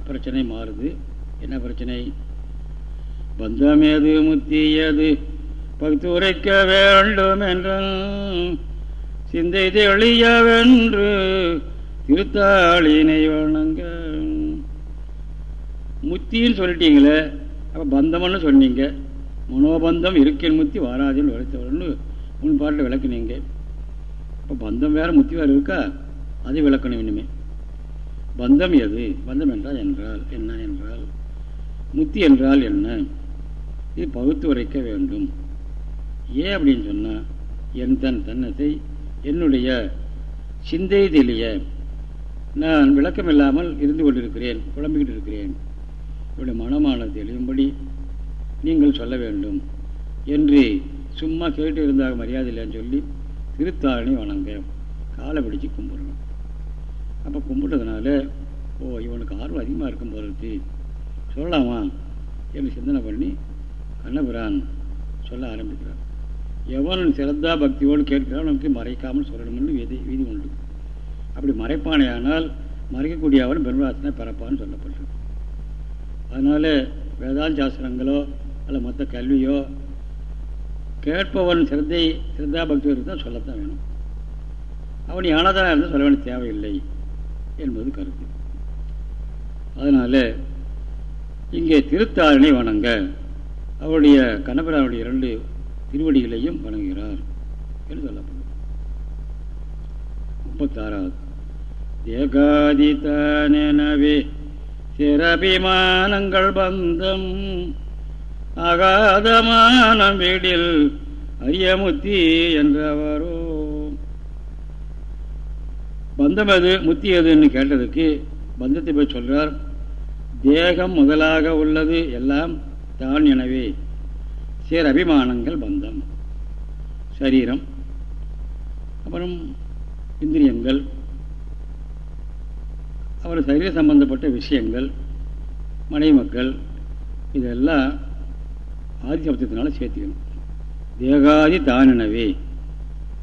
பிரச்சனை மாறுது. என்ன பிரச்சனை? பந்தமேது முத்தியது பகுத்து உரைக்க வேண்டும் என்றால் சிந்தை தெளியவென்று திருத்தாளினை வணங்க. முத்தின்னு சொல்லிட்டீங்களே அப்போ பந்தம்னு சொன்னீங்க. மனோபந்தம் இருக்கேன் முத்தி வாராதின்னு வளர்த்தவர்னு முன் பாட்டில் விளக்குனீங்க. இப்போ பந்தம் வேறு முத்தி வேறு இருக்கா? அதை விளக்கணும் இனிமே. பந்தம் எது? பந்தம் என்றால் என்றால் என்ன என்றால் முத்தி என்றால் என்ன? இது பகுத்து உரைக்க வேண்டும். ஏன் அப்படின்னு சொன்னால் என் தன் தன்னத்தை என்னுடைய சிந்தை நான் விளக்கம் இல்லாமல் இருந்து கொண்டிருக்கிறேன் குழம்பிக்கிட்டு இருக்கிறேன். என்னுடைய மனமானது தெளியும்படி நீங்கள் சொல்ல வேண்டும் என்று சும்மா கேட்டு இருந்தாக மரியாதை இல்லைன்னு சொல்லி திருத்தாரணி வணங்க காலை பிடிச்சு கும்பிடணும் அப்போ கும்பிட்டதுனால ஓ இவனுக்கு ஆர்வம் அதிகமாக இருக்கும் போகிறது சொல்லலாமா? என்று சிந்தனை பண்ணி கண்ணபுரான் சொல்ல ஆரம்பிக்கிறார். எவன் சிறந்தா பக்தியோடு கேட்கிறான் நமக்கு மறைக்காமல் சொல்லணும்னு விதி விதி உண்டு. அப்படி மறைப்பானையானால் மறைக்கக்கூடிய அவன் பிரம்மராசனை பிறப்பான்னு சொல்லப்பட்டிருக்கு. அதனால் வேதாந்த சாஸ்திரங்களோ அல்ல மொத்த கல்வியோ கேட்பவன் சிறந்தை சிறந்தா பக்தி இருந்தால் சொல்லத்தான் வேணும். அவன் யானதாக இருந்தால் சொல்ல வேண்டிய தேவையில்லை என்பது கருத்து. அதனால் இங்கே திருத்தாரணை வணங்க அவருடைய கணவராவுடைய இரண்டு திருவடிகளையும் வழங்குகிறார் என்று சொல்லப்படுகிறது முப்பத்தாறாவது. ஏகாதித்தனவே சிறபிமானங்கள் பந்தம் அகாதமானம் வீடில் அரியமுத்தி என்றவரோ. பந்தம் எது முத்தி எதுன்னு கேட்டதுக்கு பந்தத்தை போய் சொல்றார். தேகம் முதலாக உள்ளது எல்லாம் தான் எனவே. சேர் அபிமானங்கள் பந்தம். சரீரம் அப்புறம் இந்திரியங்கள் அப்புறம் சரீர சம்பந்தப்பட்ட விஷயங்கள் மனை மக்கள் இதெல்லாம் ஆதிசப்தத்தினால சேர்த்துக்கணும். தேகாதி தானினவே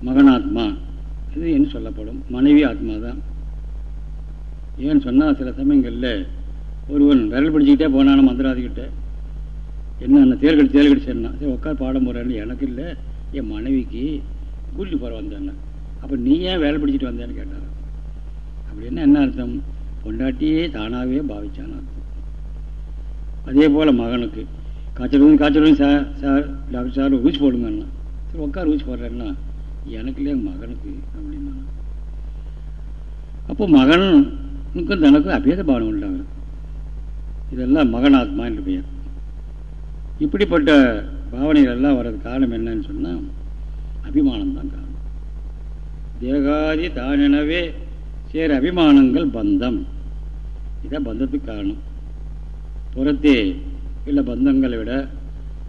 மகனாத்மா இது என்று சொல்லப்படும். மனைவி ஆத்மா தான். ஏன்னு சொன்னால் சில சமயங்களில் ஒருவன் விரல் பிடிச்சிக்கிட்டே போனான மந்திராதிக்கிட்ட என்ன தேர்கடி தேர்கடி சொன்னான் சரி உட்கார் பாடம் போகிறேன்னு எனக்கு இல்லை. என் மனைவிக்கு கூட்டிட்டு போகிற வந்தேன் அப்போ நீ ஏன் வேலை பிடிச்சிட்டு வந்தேன்னு கேட்டார் அப்படின்னா என்ன அர்த்தம்? பொண்டாட்டியே தானாகவே பாவிச்சான்னு அர்த்தம். அதே போல் மகனுக்கு. காய்ச்சல் வந்து காய்ச்சல் சார் சார் டாக்டர் சார் ஊசி போடுங்கண்ணா சரி உட்கார் ஊசி போடுறேன்னா. எனக்கு இல்லையா மகனுக்கு? அப்படின்னா அப்போ மகனுக்கும் தனக்கும் அபேத பாவனை உண்டாங்க இதெல்லாம் மகனாத்மா என்று பெயர். இப்படிப்பட்ட பாவனைகள் எல்லாம் வர்றது காரணம் என்னன்னு சொன்னால் அபிமானம் தான் காரணம். தேகாதி தானெனவே சேர அபிமானங்கள் பந்தம். இதான் பந்தத்துக்கு காரணம். புறத்தே இல்லை பந்தங்களை விட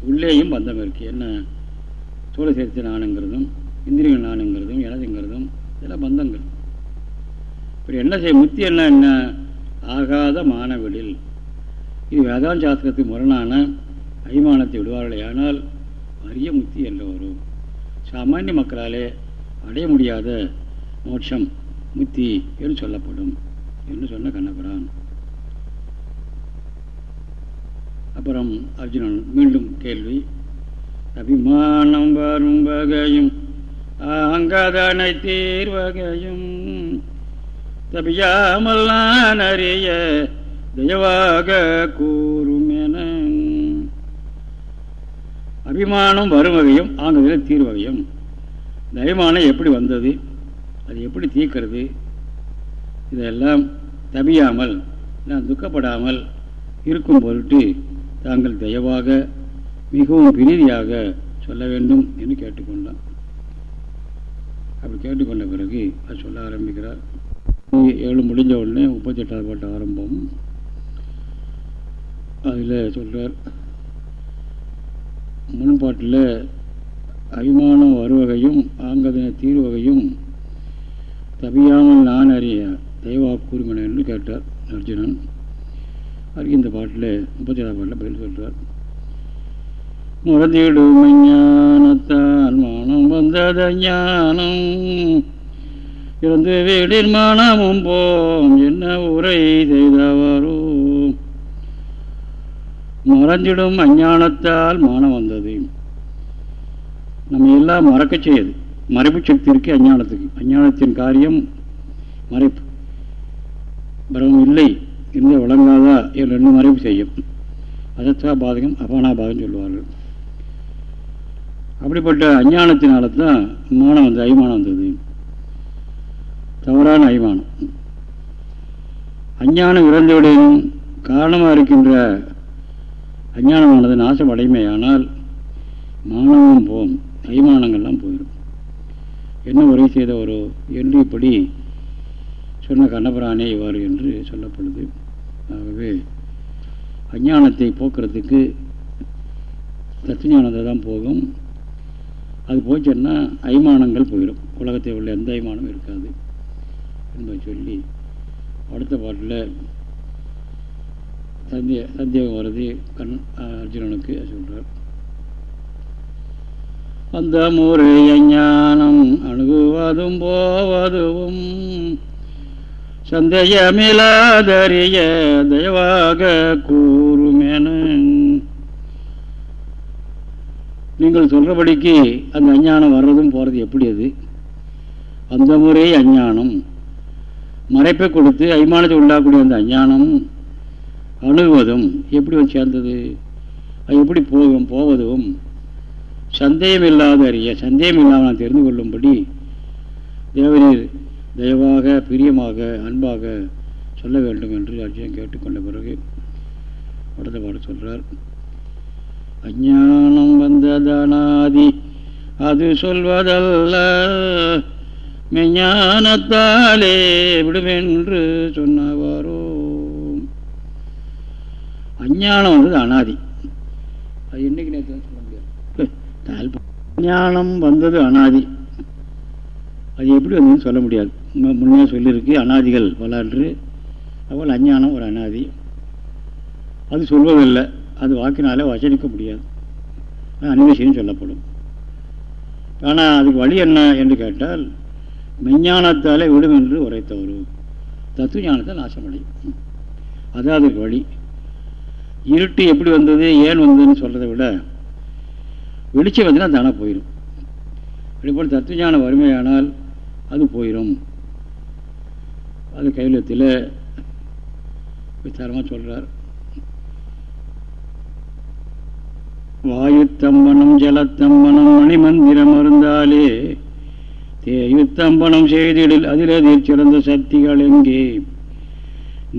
உள்ளேயும் பந்தம் இருக்குது என்ன? சோழ சேர்த்து நானுங்கிறதும் இந்திரியங்கள் நானுங்கிறதும் எனதுங்கிறதும் இதெல்லாம் பந்தங்கள். இப்படி என்ன செய்ய முத்தி என்ன என்ன? ஆகாத மாணவளில் இது வேதாந்த சாஸ்திரத்துக்கு முரணான அபிமானத்தை விடுவார்களே ஆனால் அரிய முத்தி என்ற வரும் சாமானிய மக்களாலே அடைய முடியாத மோட்சம் முத்தி என்று சொல்லப்படும் என்று சொன்ன கண்ணபுரான். அப்புறம் அர்ஜுனன் மீண்டும் கேள்வி அபிமானம் வரும் வகையும் அங்கதனை தீர்வகையும் தபியாமல் நான் அறிய தயவாக கூ என அபிமானம் வறுமகையும் வகையும் ஆங்கதில் தீர்வகையும் தயமானம் எப்படி வந்தது? அது எப்படி தீர்க்கிறது? இதெல்லாம் தவியாமல் நான் துக்கப்படாமல் இருக்கும் பொருட்டு தாங்கள் தயவாக மிகவும் பிரீதியாக சொல்ல வேண்டும் என்று கேட்டுக்கொண்டான். அப்படி கேட்டுக்கொண்ட பிறகு அது சொல்ல ஆரம்பிக்கிறார். ஏழு முடிஞ்ச உடனே முப்பத்தெட்டாவது பாட்டு ஆரம்பம். அதில் சொல்கிறார் முன்பாட்டில் அபிமானம் வருவகையும் ஆங்கதன தீர்வகையும் தவியாமல் நான் அறிய தெய்வா கூறுமன என்று கேட்டார் அர்ஜுனன். அதுக்கு இந்த பாட்டில் முப்பத்தி ஏழாம் பாட்டில் பதில் சொல்கிறார் முரதிடும் ஞானத்தால் மானம் வந்தத ஞானம் இறந்து வீடில் மானமும் போம் என்ன உரை செய்தவரும் மறந்திடும் அஞ்ஞானத்தால் மானம் வந்தது நம்ம எல்லாம் மறக்க செய்யுது மறைப்பு சக்தி இருக்கு அஞ்ஞானத்துக்கு. அஞ்ஞானத்தின் காரியம் மறைப்பு. பிரமம் இல்லை இருந்து விளங்காதா என்று ரெண்டு மறைப்பு செய்யும். அதத்தா பாதகம் அபானாபாதகம் சொல்லுவார்கள். அப்படிப்பட்ட அஞ்ஞானத்தினால தான் மானம் வந்தது அய்மானம் வந்தது. தவறான அய்மானம் அஞ்ஞானம் இறந்தவுடன் காரணமாக இருக்கின்ற அஞ்ஞானமானது நாசம் அடைமையானால் மானமும் போகும். அய்மானங்கள்லாம் போயிடும். என்ன உரை செய்தவரோ என்று இப்படி சொன்ன கண்ணபுரானே இவ்வாறு என்று சொல்லப்படுது ஆகவே அஞ்ஞானத்தை போக்குறதுக்கு தத்துஞானத்தை தான் போகும். அது போச்சுன்னா அய்மானங்கள் போயிடும். உலகத்தில் உள்ள எந்த அய்மானமும் இருக்காது என்பதை சொல்லி அடுத்த பாட்டில் சந்தே சந்தேகம் வருது கண் அர்ஜுனனுக்கு சொல்கிறார் அந்த முறை ஞானம் அணுகுவதும் போவதும் சந்தேகமில்லாதறிய தயவாக கூறுமென. நீங்கள் சொல்கிறபடிக்கு அந்த அஞ்ஞானம் வர்றதும் போகிறது எப்படி அது? அந்த முறை அஞ்ஞானம் மறைப்பை கொடுத்து அய்மானத்தை உண்டாக்கூடிய அந்த அஞ்ஞானம் அணுகுவதும் எப்படி வந்து சேர்ந்தது? அது எப்படி போகும் போவதும்? சந்தேகமில்லாத அறிய சந்தேகம் இல்லாமல் நான் தெரிந்து கொள்ளும்படி தேவநீர் தயவாக பிரியமாக அன்பாக சொல்ல வேண்டும் என்று அர்ஜுன் கேட்டுக்கொண்ட பிறகு அடுத்த பாட சொல்கிறார் அஞ்ஞானம் வந்ததனாதி அது சொல்வதல்ல. மெஞ்ஞானத்தாலே விடுமென்று சொன்னவாரோ அஞ்ஞானம் வந்தது அனாதி. அது என்னைக்கு நேற்று ஞானம் வந்தது அனாதி. அது எப்படி வந்ததுன்னு சொல்ல முடியாது. முன்னே சொல்லியிருக்கு. அனாதிகள் பலான்று அவள் அஞ்ஞானம் ஒரு அனாதி. அது சொல்வதில்லை. அது வாக்கினாலே வச்சனிக்க முடியாது. அனிவேசியம் சொல்லப்படும். ஆனால் அதுக்கு வழி என்ன என்று கேட்டால் மெஞ்ஞானத்தாலே விடும் என்று உரைத்தவரும் தத்துவ ஞானத்தை நாசமடையும். அதான் அதுக்கு வழி. இருட்டு எப்படி வந்தது ஏன் வந்ததுன்னு சொல்கிறத விட வெளிச்சம் வந்துன்னா தானாக போயிடும் அதேபோல் தத்துவஞான வறுமையானால் அது போயிடும் அது கைலத்தில் விசாரமாக சொல்கிறார் வாயுத்தம்பனம் ஜலத்தம்பனம் மணிமந்திரம் அருந்தாலே தேயுத்தம்பனம் செய்திடில் அதிலதில் சிறந்த சக்திகள் எங்கே?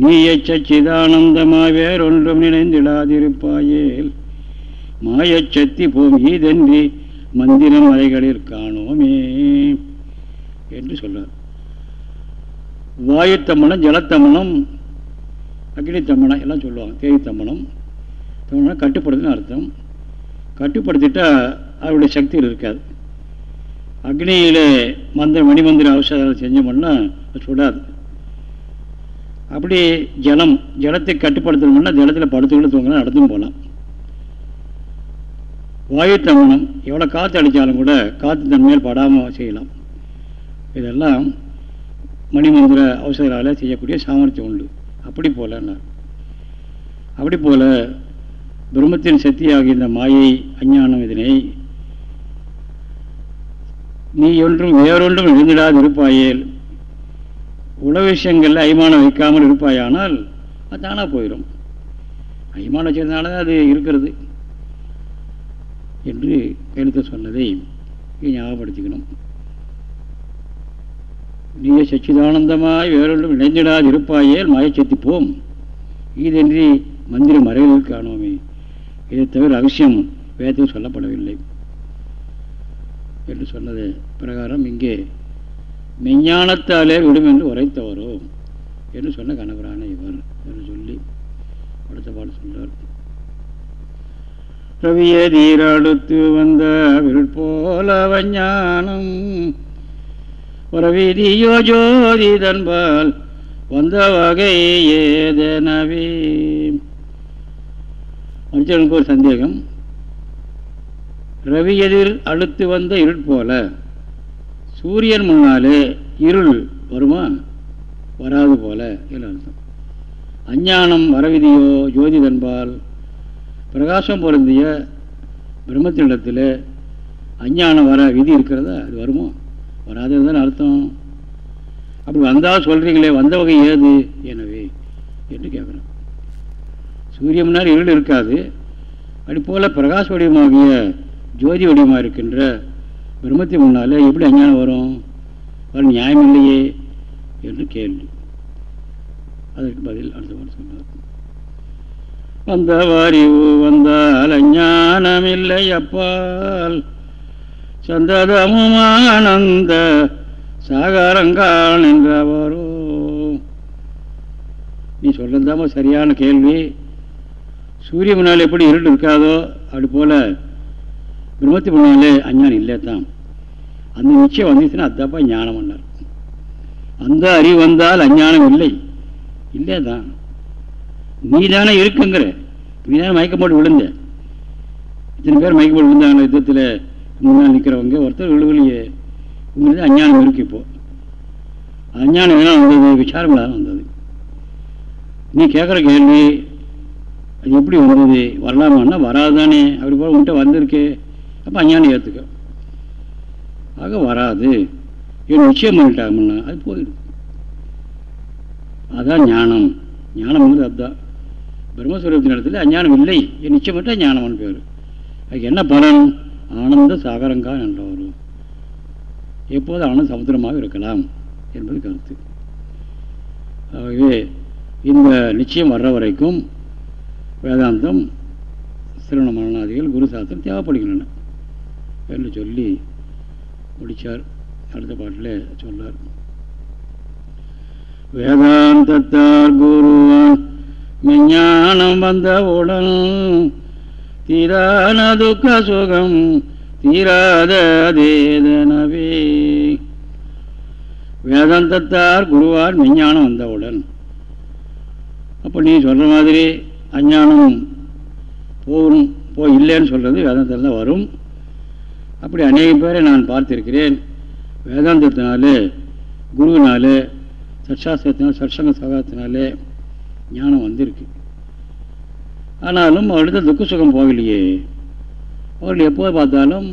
நீ சச்சிதானந்தமாய் வேறொன்றும் நினைந்திடாதிருப்பாயேல். மாயச்சத்தி பூமி ஈதன்றி மந்திரம் மலைகளில் காணோமே என்று சொல்றார். வாயுத்தம்மனம் ஜலத்தம்மனம் அக்னித்தம்மனம் எல்லாம் சொல்லுவாங்க தேய்த்தம்மனம் தம்மனம் கட்டுப்படுத்துன்னு அர்த்தம். கட்டுப்படுத்திட்டா அவருடைய சக்தியில் இருக்காது. அக்னியில் மந்திர மணிமந்திர அவசரம் செஞ்சோம்னா சுடாது. அப்படி ஜலம் ஜலத்தை கட்டுப்படுத்தணும்னா ஜலத்தில் படுத்துக்கிட்டு தூங்கினா நடந்தும் போகலாம். வாயுத்தமனம் எவ்வளோ காற்று அடித்தாலும் கூட காற்று தன்மையில் படாமல் செய்யலாம். இதெல்லாம் மணிமந்திர அவசரால் செய்யக்கூடிய சாமர்த்தியம் உண்டு. அப்படி போல அப்படி போல பிரம்மத்தின் சக்தியாகிய இந்த மாயை அஞ்ஞானம் இதனை நீ ஒன்றும் வேறொன்றும் இருந்திடாது இருப்பாயேல் உலக விஷயங்களில் அய்மானம் வைக்காமல் இருப்பாயானால் அது தானாக போயிடும் அய்மானம் வச்சதுனால தான் அது இருக்கிறது. என்று எழுத சொன்னதை ஞாபகப்படுத்திக்கணும். நீ சச்சிதானந்தமாய் வேறொன்றும் இணைந்திடாது இருப்பாயேல் மாயச்சத்தி இதன்றி மந்திர மறைவில் காணோமே. இதை தவிர அவசியம் வேதத்தில் சொல்லப்படவில்லை. என்று சொன்னது பிரகாரம் இங்கே மெஞ்ஞானத்தாலே விடும் என்று உரைத்தவரோ என்று சொன்ன கணவரான இவர் என்று சொல்லி அடுத்த பாடு சொல்கிறார் ரவிய தீரடுத்து வந்த விருட்போல வஞ்ஞானம் உறவிதியோ ஜோதி தன்பால் வந்த வகை ஏதனவே. அர்ஜுனனுக்கு ஒரு சந்தேகம். ரவி எதிர் அடுத்து வந்த இருள் போல சூரியன் முன்னாலே இருள் வருமா வராது போல என்று அர்த்தம். அஞ்ஞானம் வரவிதியோ ஜோதி தன்பால் பிரகாசம் பொருந்திய பிரம்மத்தினிடத்தில் அஞ்ஞானம் வர விதி இருக்கிறதா? அது வருமோ? வராதுன்னு அர்த்தம். அப்படி வந்தால் சொல்கிறீங்களே வந்த வகை ஏது? எனவே என்று கேட்குறேன் சூரிய முன்னால் இருள் இருக்காது. அப்படி போல் பிரகாஷ் வடிவமாகிய ஜோதி வடிவமாக இருக்கின்ற பிரம்மத்தின் முன்னால் எப்படி அஞ்ஞானம் வரும்? வரும் நியாயம் இல்லையே? என்று கேள்வி. அதற்கு பதில் அடுத்த சொன்னார் அந்த வாரிவு வந்தால் அஞ்ஞானமில்லை அப்பால் சந்ததமுமானந்த ஆனந்த நின்றவரோ. நீ சொல்றதாம சரியான கேள்வி. சூரிய முன்னால் எப்படி இருட்டு இருக்காதோ அப்படி போல் பிரம்மத்து முன்னாலே அஞ்ஞானம் இல்லை தான் அந்த நிச்சயம் வந்துச்சுன்னா அதாப்பா ஞானம் பண்ணார் அந்த அறிவு வந்தால் அஞ்ஞானம் இல்லை. இல்லை தான் நீ தானே இருக்குங்கிற. நீ தானே மயக்கம் போட்டு விழுந்த. இத்தனை பேர் மயக்கம் போட்டு விழுந்தாங்க யுத்தத்தில் முன்னால் நிற்கிறவங்க ஒருத்தர் விழுவிலையே உங்களுக்கு அஞ்ஞானம் இருக்கு இப்போ. அஞ்ஞானம் என்ன வந்தது? விசாரம் தான் வந்தது. நீ கேட்குற கேள்வி அது எப்படி வந்தது? வரலாமான்னா வராதானே? அப்படி போல உன்கிட்ட வந்திருக்கு. அப்போ அஞ்ஞானம் ஏற்றுக்க ஆக வராது. இவன் நிச்சயம் பண்ணிட்டாங்கன்னா அது போயிடும். அதான் ஞானம். ஞானம் வந்து அதுதான் பிரம்மஸ்வரூபத்தின் இடத்துல அஞ்ஞானம் இல்லை. என் ஞானம்னு பேர். அதுக்கு என்ன பலன்? ஆனந்த சாகரங்கா வரும் எப்போது ஆனந்த சமுத்திரமாக இருக்கலாம் என்பது கருத்து. ஆகவே இந்த நிச்சயம் வர்ற வரைக்கும் வேதாந்தம் சிறுவன மரணாதிகள் குரு சாஸ்திரம் தேவைப்படுகின்றன என்று சொல்லி முடித்தார் அடுத்த பாட்டில் சொன்னார் வேதாந்தத்தார் குருவான் விஞ்ஞானம் வந்தவுடன் தீரான துக்க சுகம் தீராதேதனவே வேதாந்தத்தார் குருவார் விஞ்ஞானம் வந்தவுடன் அப்போ நீ சொல்கிற மாதிரி அஞ்ஞானம் போகணும் போ இல்லைன்னு சொல்கிறது வேதாந்தத்தில் தான் வரும். அப்படி அநேக பேரை நான் பார்த்திருக்கிறேன். வேதாந்தத்தினாலே குருவினாலே சட்சாஸ்திரத்தினால் சட்சங்க சகாத்தினாலே ஞானம் வந்திருக்கு. ஆனாலும் அவர்கிட்ட துக்க சுகம் போகலையே. அவர்கள் எப்போது பார்த்தாலும்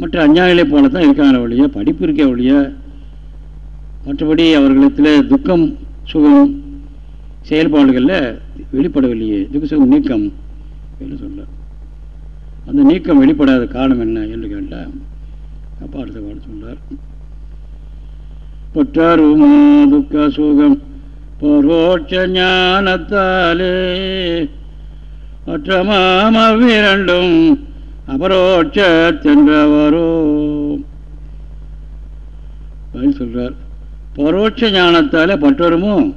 மற்ற அஞ்ஞானிகளை போல தான் இருக்காங்க ஒழிய படிப்பு இருக்க ஒழிய மற்றபடி அவர்களிடத்தில் துக்கம் சுகம் செயல்பாடுகளில் வெளிப்படவில்லையே. துக்க சுகம் நீக்கம் என்று சொல்ல. அந்த நீக்கம் வெளிப்படாத காரணம் என்ன என்று கேட்டால் அப்பா அடுத்த பாடம் சொல்கிறார் பொற்றாருமோ துக்க சுகம் பரோட்ச ஞானத்தாலே. அற்றமாமவிரண்டும் அபரோட்ச தென்றவரோ சொல்றார். பரோட்ச ஞானத்தாலே பட்டருமோ?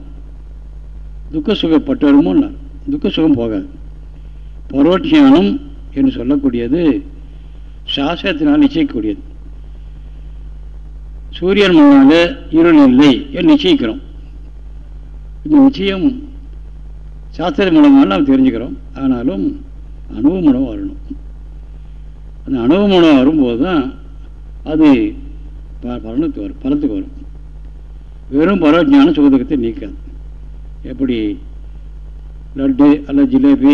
துக்க சுக சுகப்பட்டருமோ துக்க சுகம் போகாது பரோட்சியானம் என்று சொல்லக்கூடியது சாஸ்திரத்தினால் நிச்சயிக்கக்கூடியது. சூரியன் முன்னால் இருள் இல்லை என்று நிச்சயிக்கிறோம். இந்த நிச்சயம் சாஸ்திர மூலமாக நாம் தெரிஞ்சுக்கிறோம். ஆனாலும் அணுவு மூலம் வரணும். அந்த அணுவு மூலம் வரும்போது தான் அது பலனுக்கு வரும் பலத்துக்கு வரும். வெறும் பரவஜான சுகதுக்கத்தை நீக்காது. எப்படி லட்டு அல்லது ஜிலேபி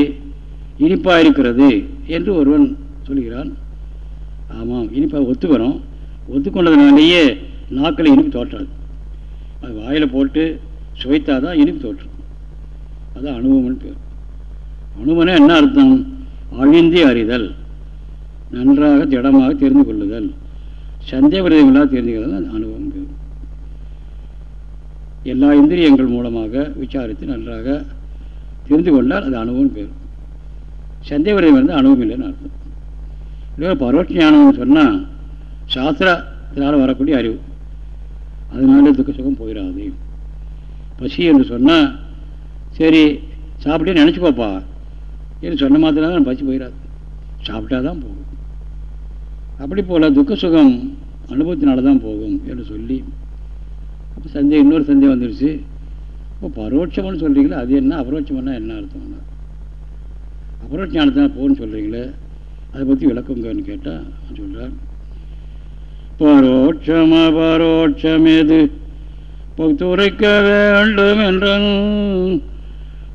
இனிப்பாக இருக்கிறது என்று ஒருவன் சொல்கிறான். ஆமாம் இனிப்பாக ஒத்துக்கிறோம் ஒத்துக்கொண்டதுனாலேயே நாக்கில் இனிப்பு தோற்றாது. அது வாயில் போட்டு சுவைத்தால் தான் இனிப்பு தோற்றம். அதுதான் அனுபவம்னு பேர். அனுபவம்னா என்ன அர்த்தம்? அழிந்தி அறிதல். நன்றாக திடமாக தெரிந்து கொள்ளுதல். சந்தேக விரதங்களாக தெரிஞ்சுக்கிறது அது அனுபவம் பேர். எல்லா இந்திரியங்கள் மூலமாக விசாரித்து நன்றாக தெரிந்து கொண்டால் அது அனுபவம் பேர். சந்தேக விரதம் இருந்தால் அனுபவம் இல்லைன்னு அர்த்தம். இல்லை பரோட்ச ஞானம்னு சொன்னால் சாஸ்திரத்தினால் வரக்கூடிய அறிவு. அதனால துக்க சுகம் போயிடாது பசி என்று சொன்னால் சரி சாப்பிட்டே நினச்சிக்கோப்பா. என்று சொன்ன மாத்திரம் பசி போயிடாது சாப்பிட்டா தான் போகும். அப்படி போல் துக்க சுகம் அனுபவத்தினால தான் போகும் என்று சொல்லி அப்போ சந்தேகம் இன்னொரு சந்தேகம் வந்துடுச்சு இப்போ பரோட்சம்னு சொல்கிறீங்களே அது என்ன? அபரோட்சம்னா என்ன அர்த்தம்னா? அபரோட்ச ஞானத்தான் போகணும்னு சொல்கிறீங்களே அதை பற்றி விளக்குங்கன்னு கேட்டால் சொல்கிறார் பரோட்சம் அபரோட்சம் எது? துரைக்க வேண்டும் என்ற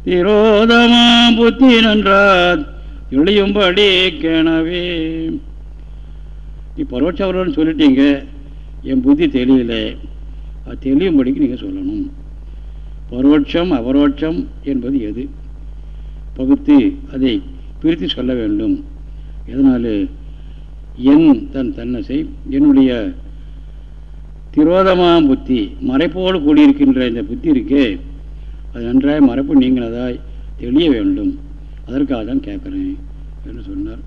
திரோதமா புத்தி நன்றார். எளியும்படி கேணவே. நீ பரோட்சவரன்னு சொல்லிட்டீங்க. என் புத்தி தெரியல அது தெளியும்படிக்கு நீங்கள் சொல்லணும். பரோட்சம் அபரோட்சம் என்பது எது? பகுத்து அதை பிரித்து சொல்ல வேண்டும். எதனால்? என் தன் தன்னசை என்னுடைய திரோதமாம் புத்தி மறைப்போடு கூடியிருக்கின்ற இந்த புத்தி இருக்கே அது நன்றாய் மறைப்பு நீங்களதாய் தெளிய வேண்டும். அதற்காக தான் கேட்குறேன் என்று சொன்னார்.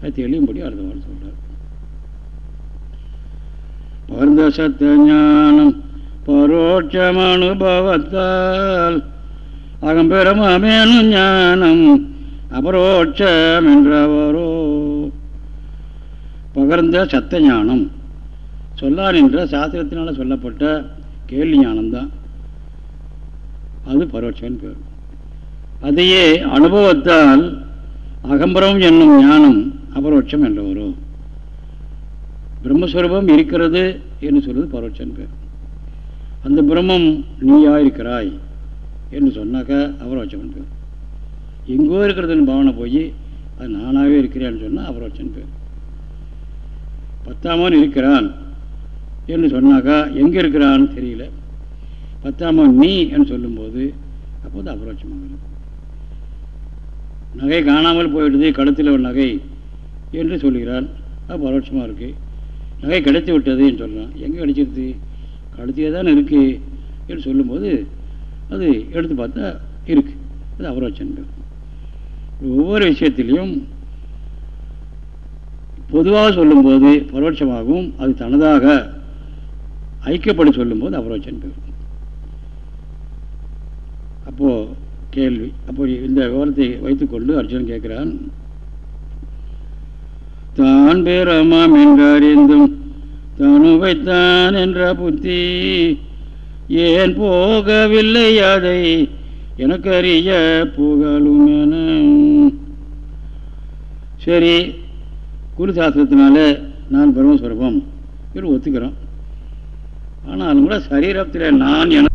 அது தெளியும்படி அடுத்த வாழ் சொல்கிறார் பரந்த சத்த ஞானம் பரோட்சம் அனுபவத்தால் அகம்பெருமேனும் ஞானம் அபரோட்சம் என்றவரோ. பகர்ந்த சத்த ஞானம் சொல்லார் என்ற சாஸ்திரத்தினால் சொல்லப்பட்ட கேள்வி ஞானம்தான். அது பரோட்சம்னு பேர். அதையே அனுபவத்தால் அகம்பரம் என்னும் ஞானம் அபரோட்சம் என்று வரும். பிரம்மஸ்வரூபம் இருக்கிறது என்று சொல்வது பரோட்சம் பேர். அந்த பிரம்மம் நீயா இருக்கிறாய் என்று சொன்னாக்கா அபரோட்சம் பேர். எங்கோ இருக்கிறதுன்னு பாவனை போய் அது நானாகவே இருக்கிறேன்னு சொன்னால் அபரோட்சம் பேர். பத்தாமன் இருக்கிறான். என்று சொன்னாக்கா எங்கே இருக்கிறான்னு தெரியல. பத்தாம நீ என்று சொல்லும்போது அப்போது அபரோட்சமாக நகை காணாமல் போயிடுது கழுத்தில் ஒரு நகை என்று சொல்கிறான் அது பரோட்சமாக இருக்குது நகை கிடைத்து விட்டது என்று சொல்லலாம் எங்கே கிடைச்சிருது? கழுத்திலே தான் இருக்குது என்று சொல்லும்போது அது எடுத்து பார்த்தா இருக்குது அது அபரோட்சம் ஒவ்வொரு விஷயத்திலையும் பொதுவாக சொல்லும்போது பரோட்சமாகவும் அது தனதாக ஐக்கியப்படி சொல்லும்போது அபரோச்சன் பேர் அப்போது கேள்வி அப்போ இந்த விவரத்தை வைத்துக்கொண்டு அர்ஜுனன் கேட்குறான். தான் பேரமாம் என்றறிந்தும் தனுவைத்தான் என்ற புத்தி ஏன் போகவில்லை அதை எனக்கு அறிய புகழும் என. சரி குருசாஸ்திரத்தினால நான் பிரம்மஸ்வரூபம் என்று ஒத்துக்கிறோம். ஆனாலும் கூட சரீரத்தில் நான் என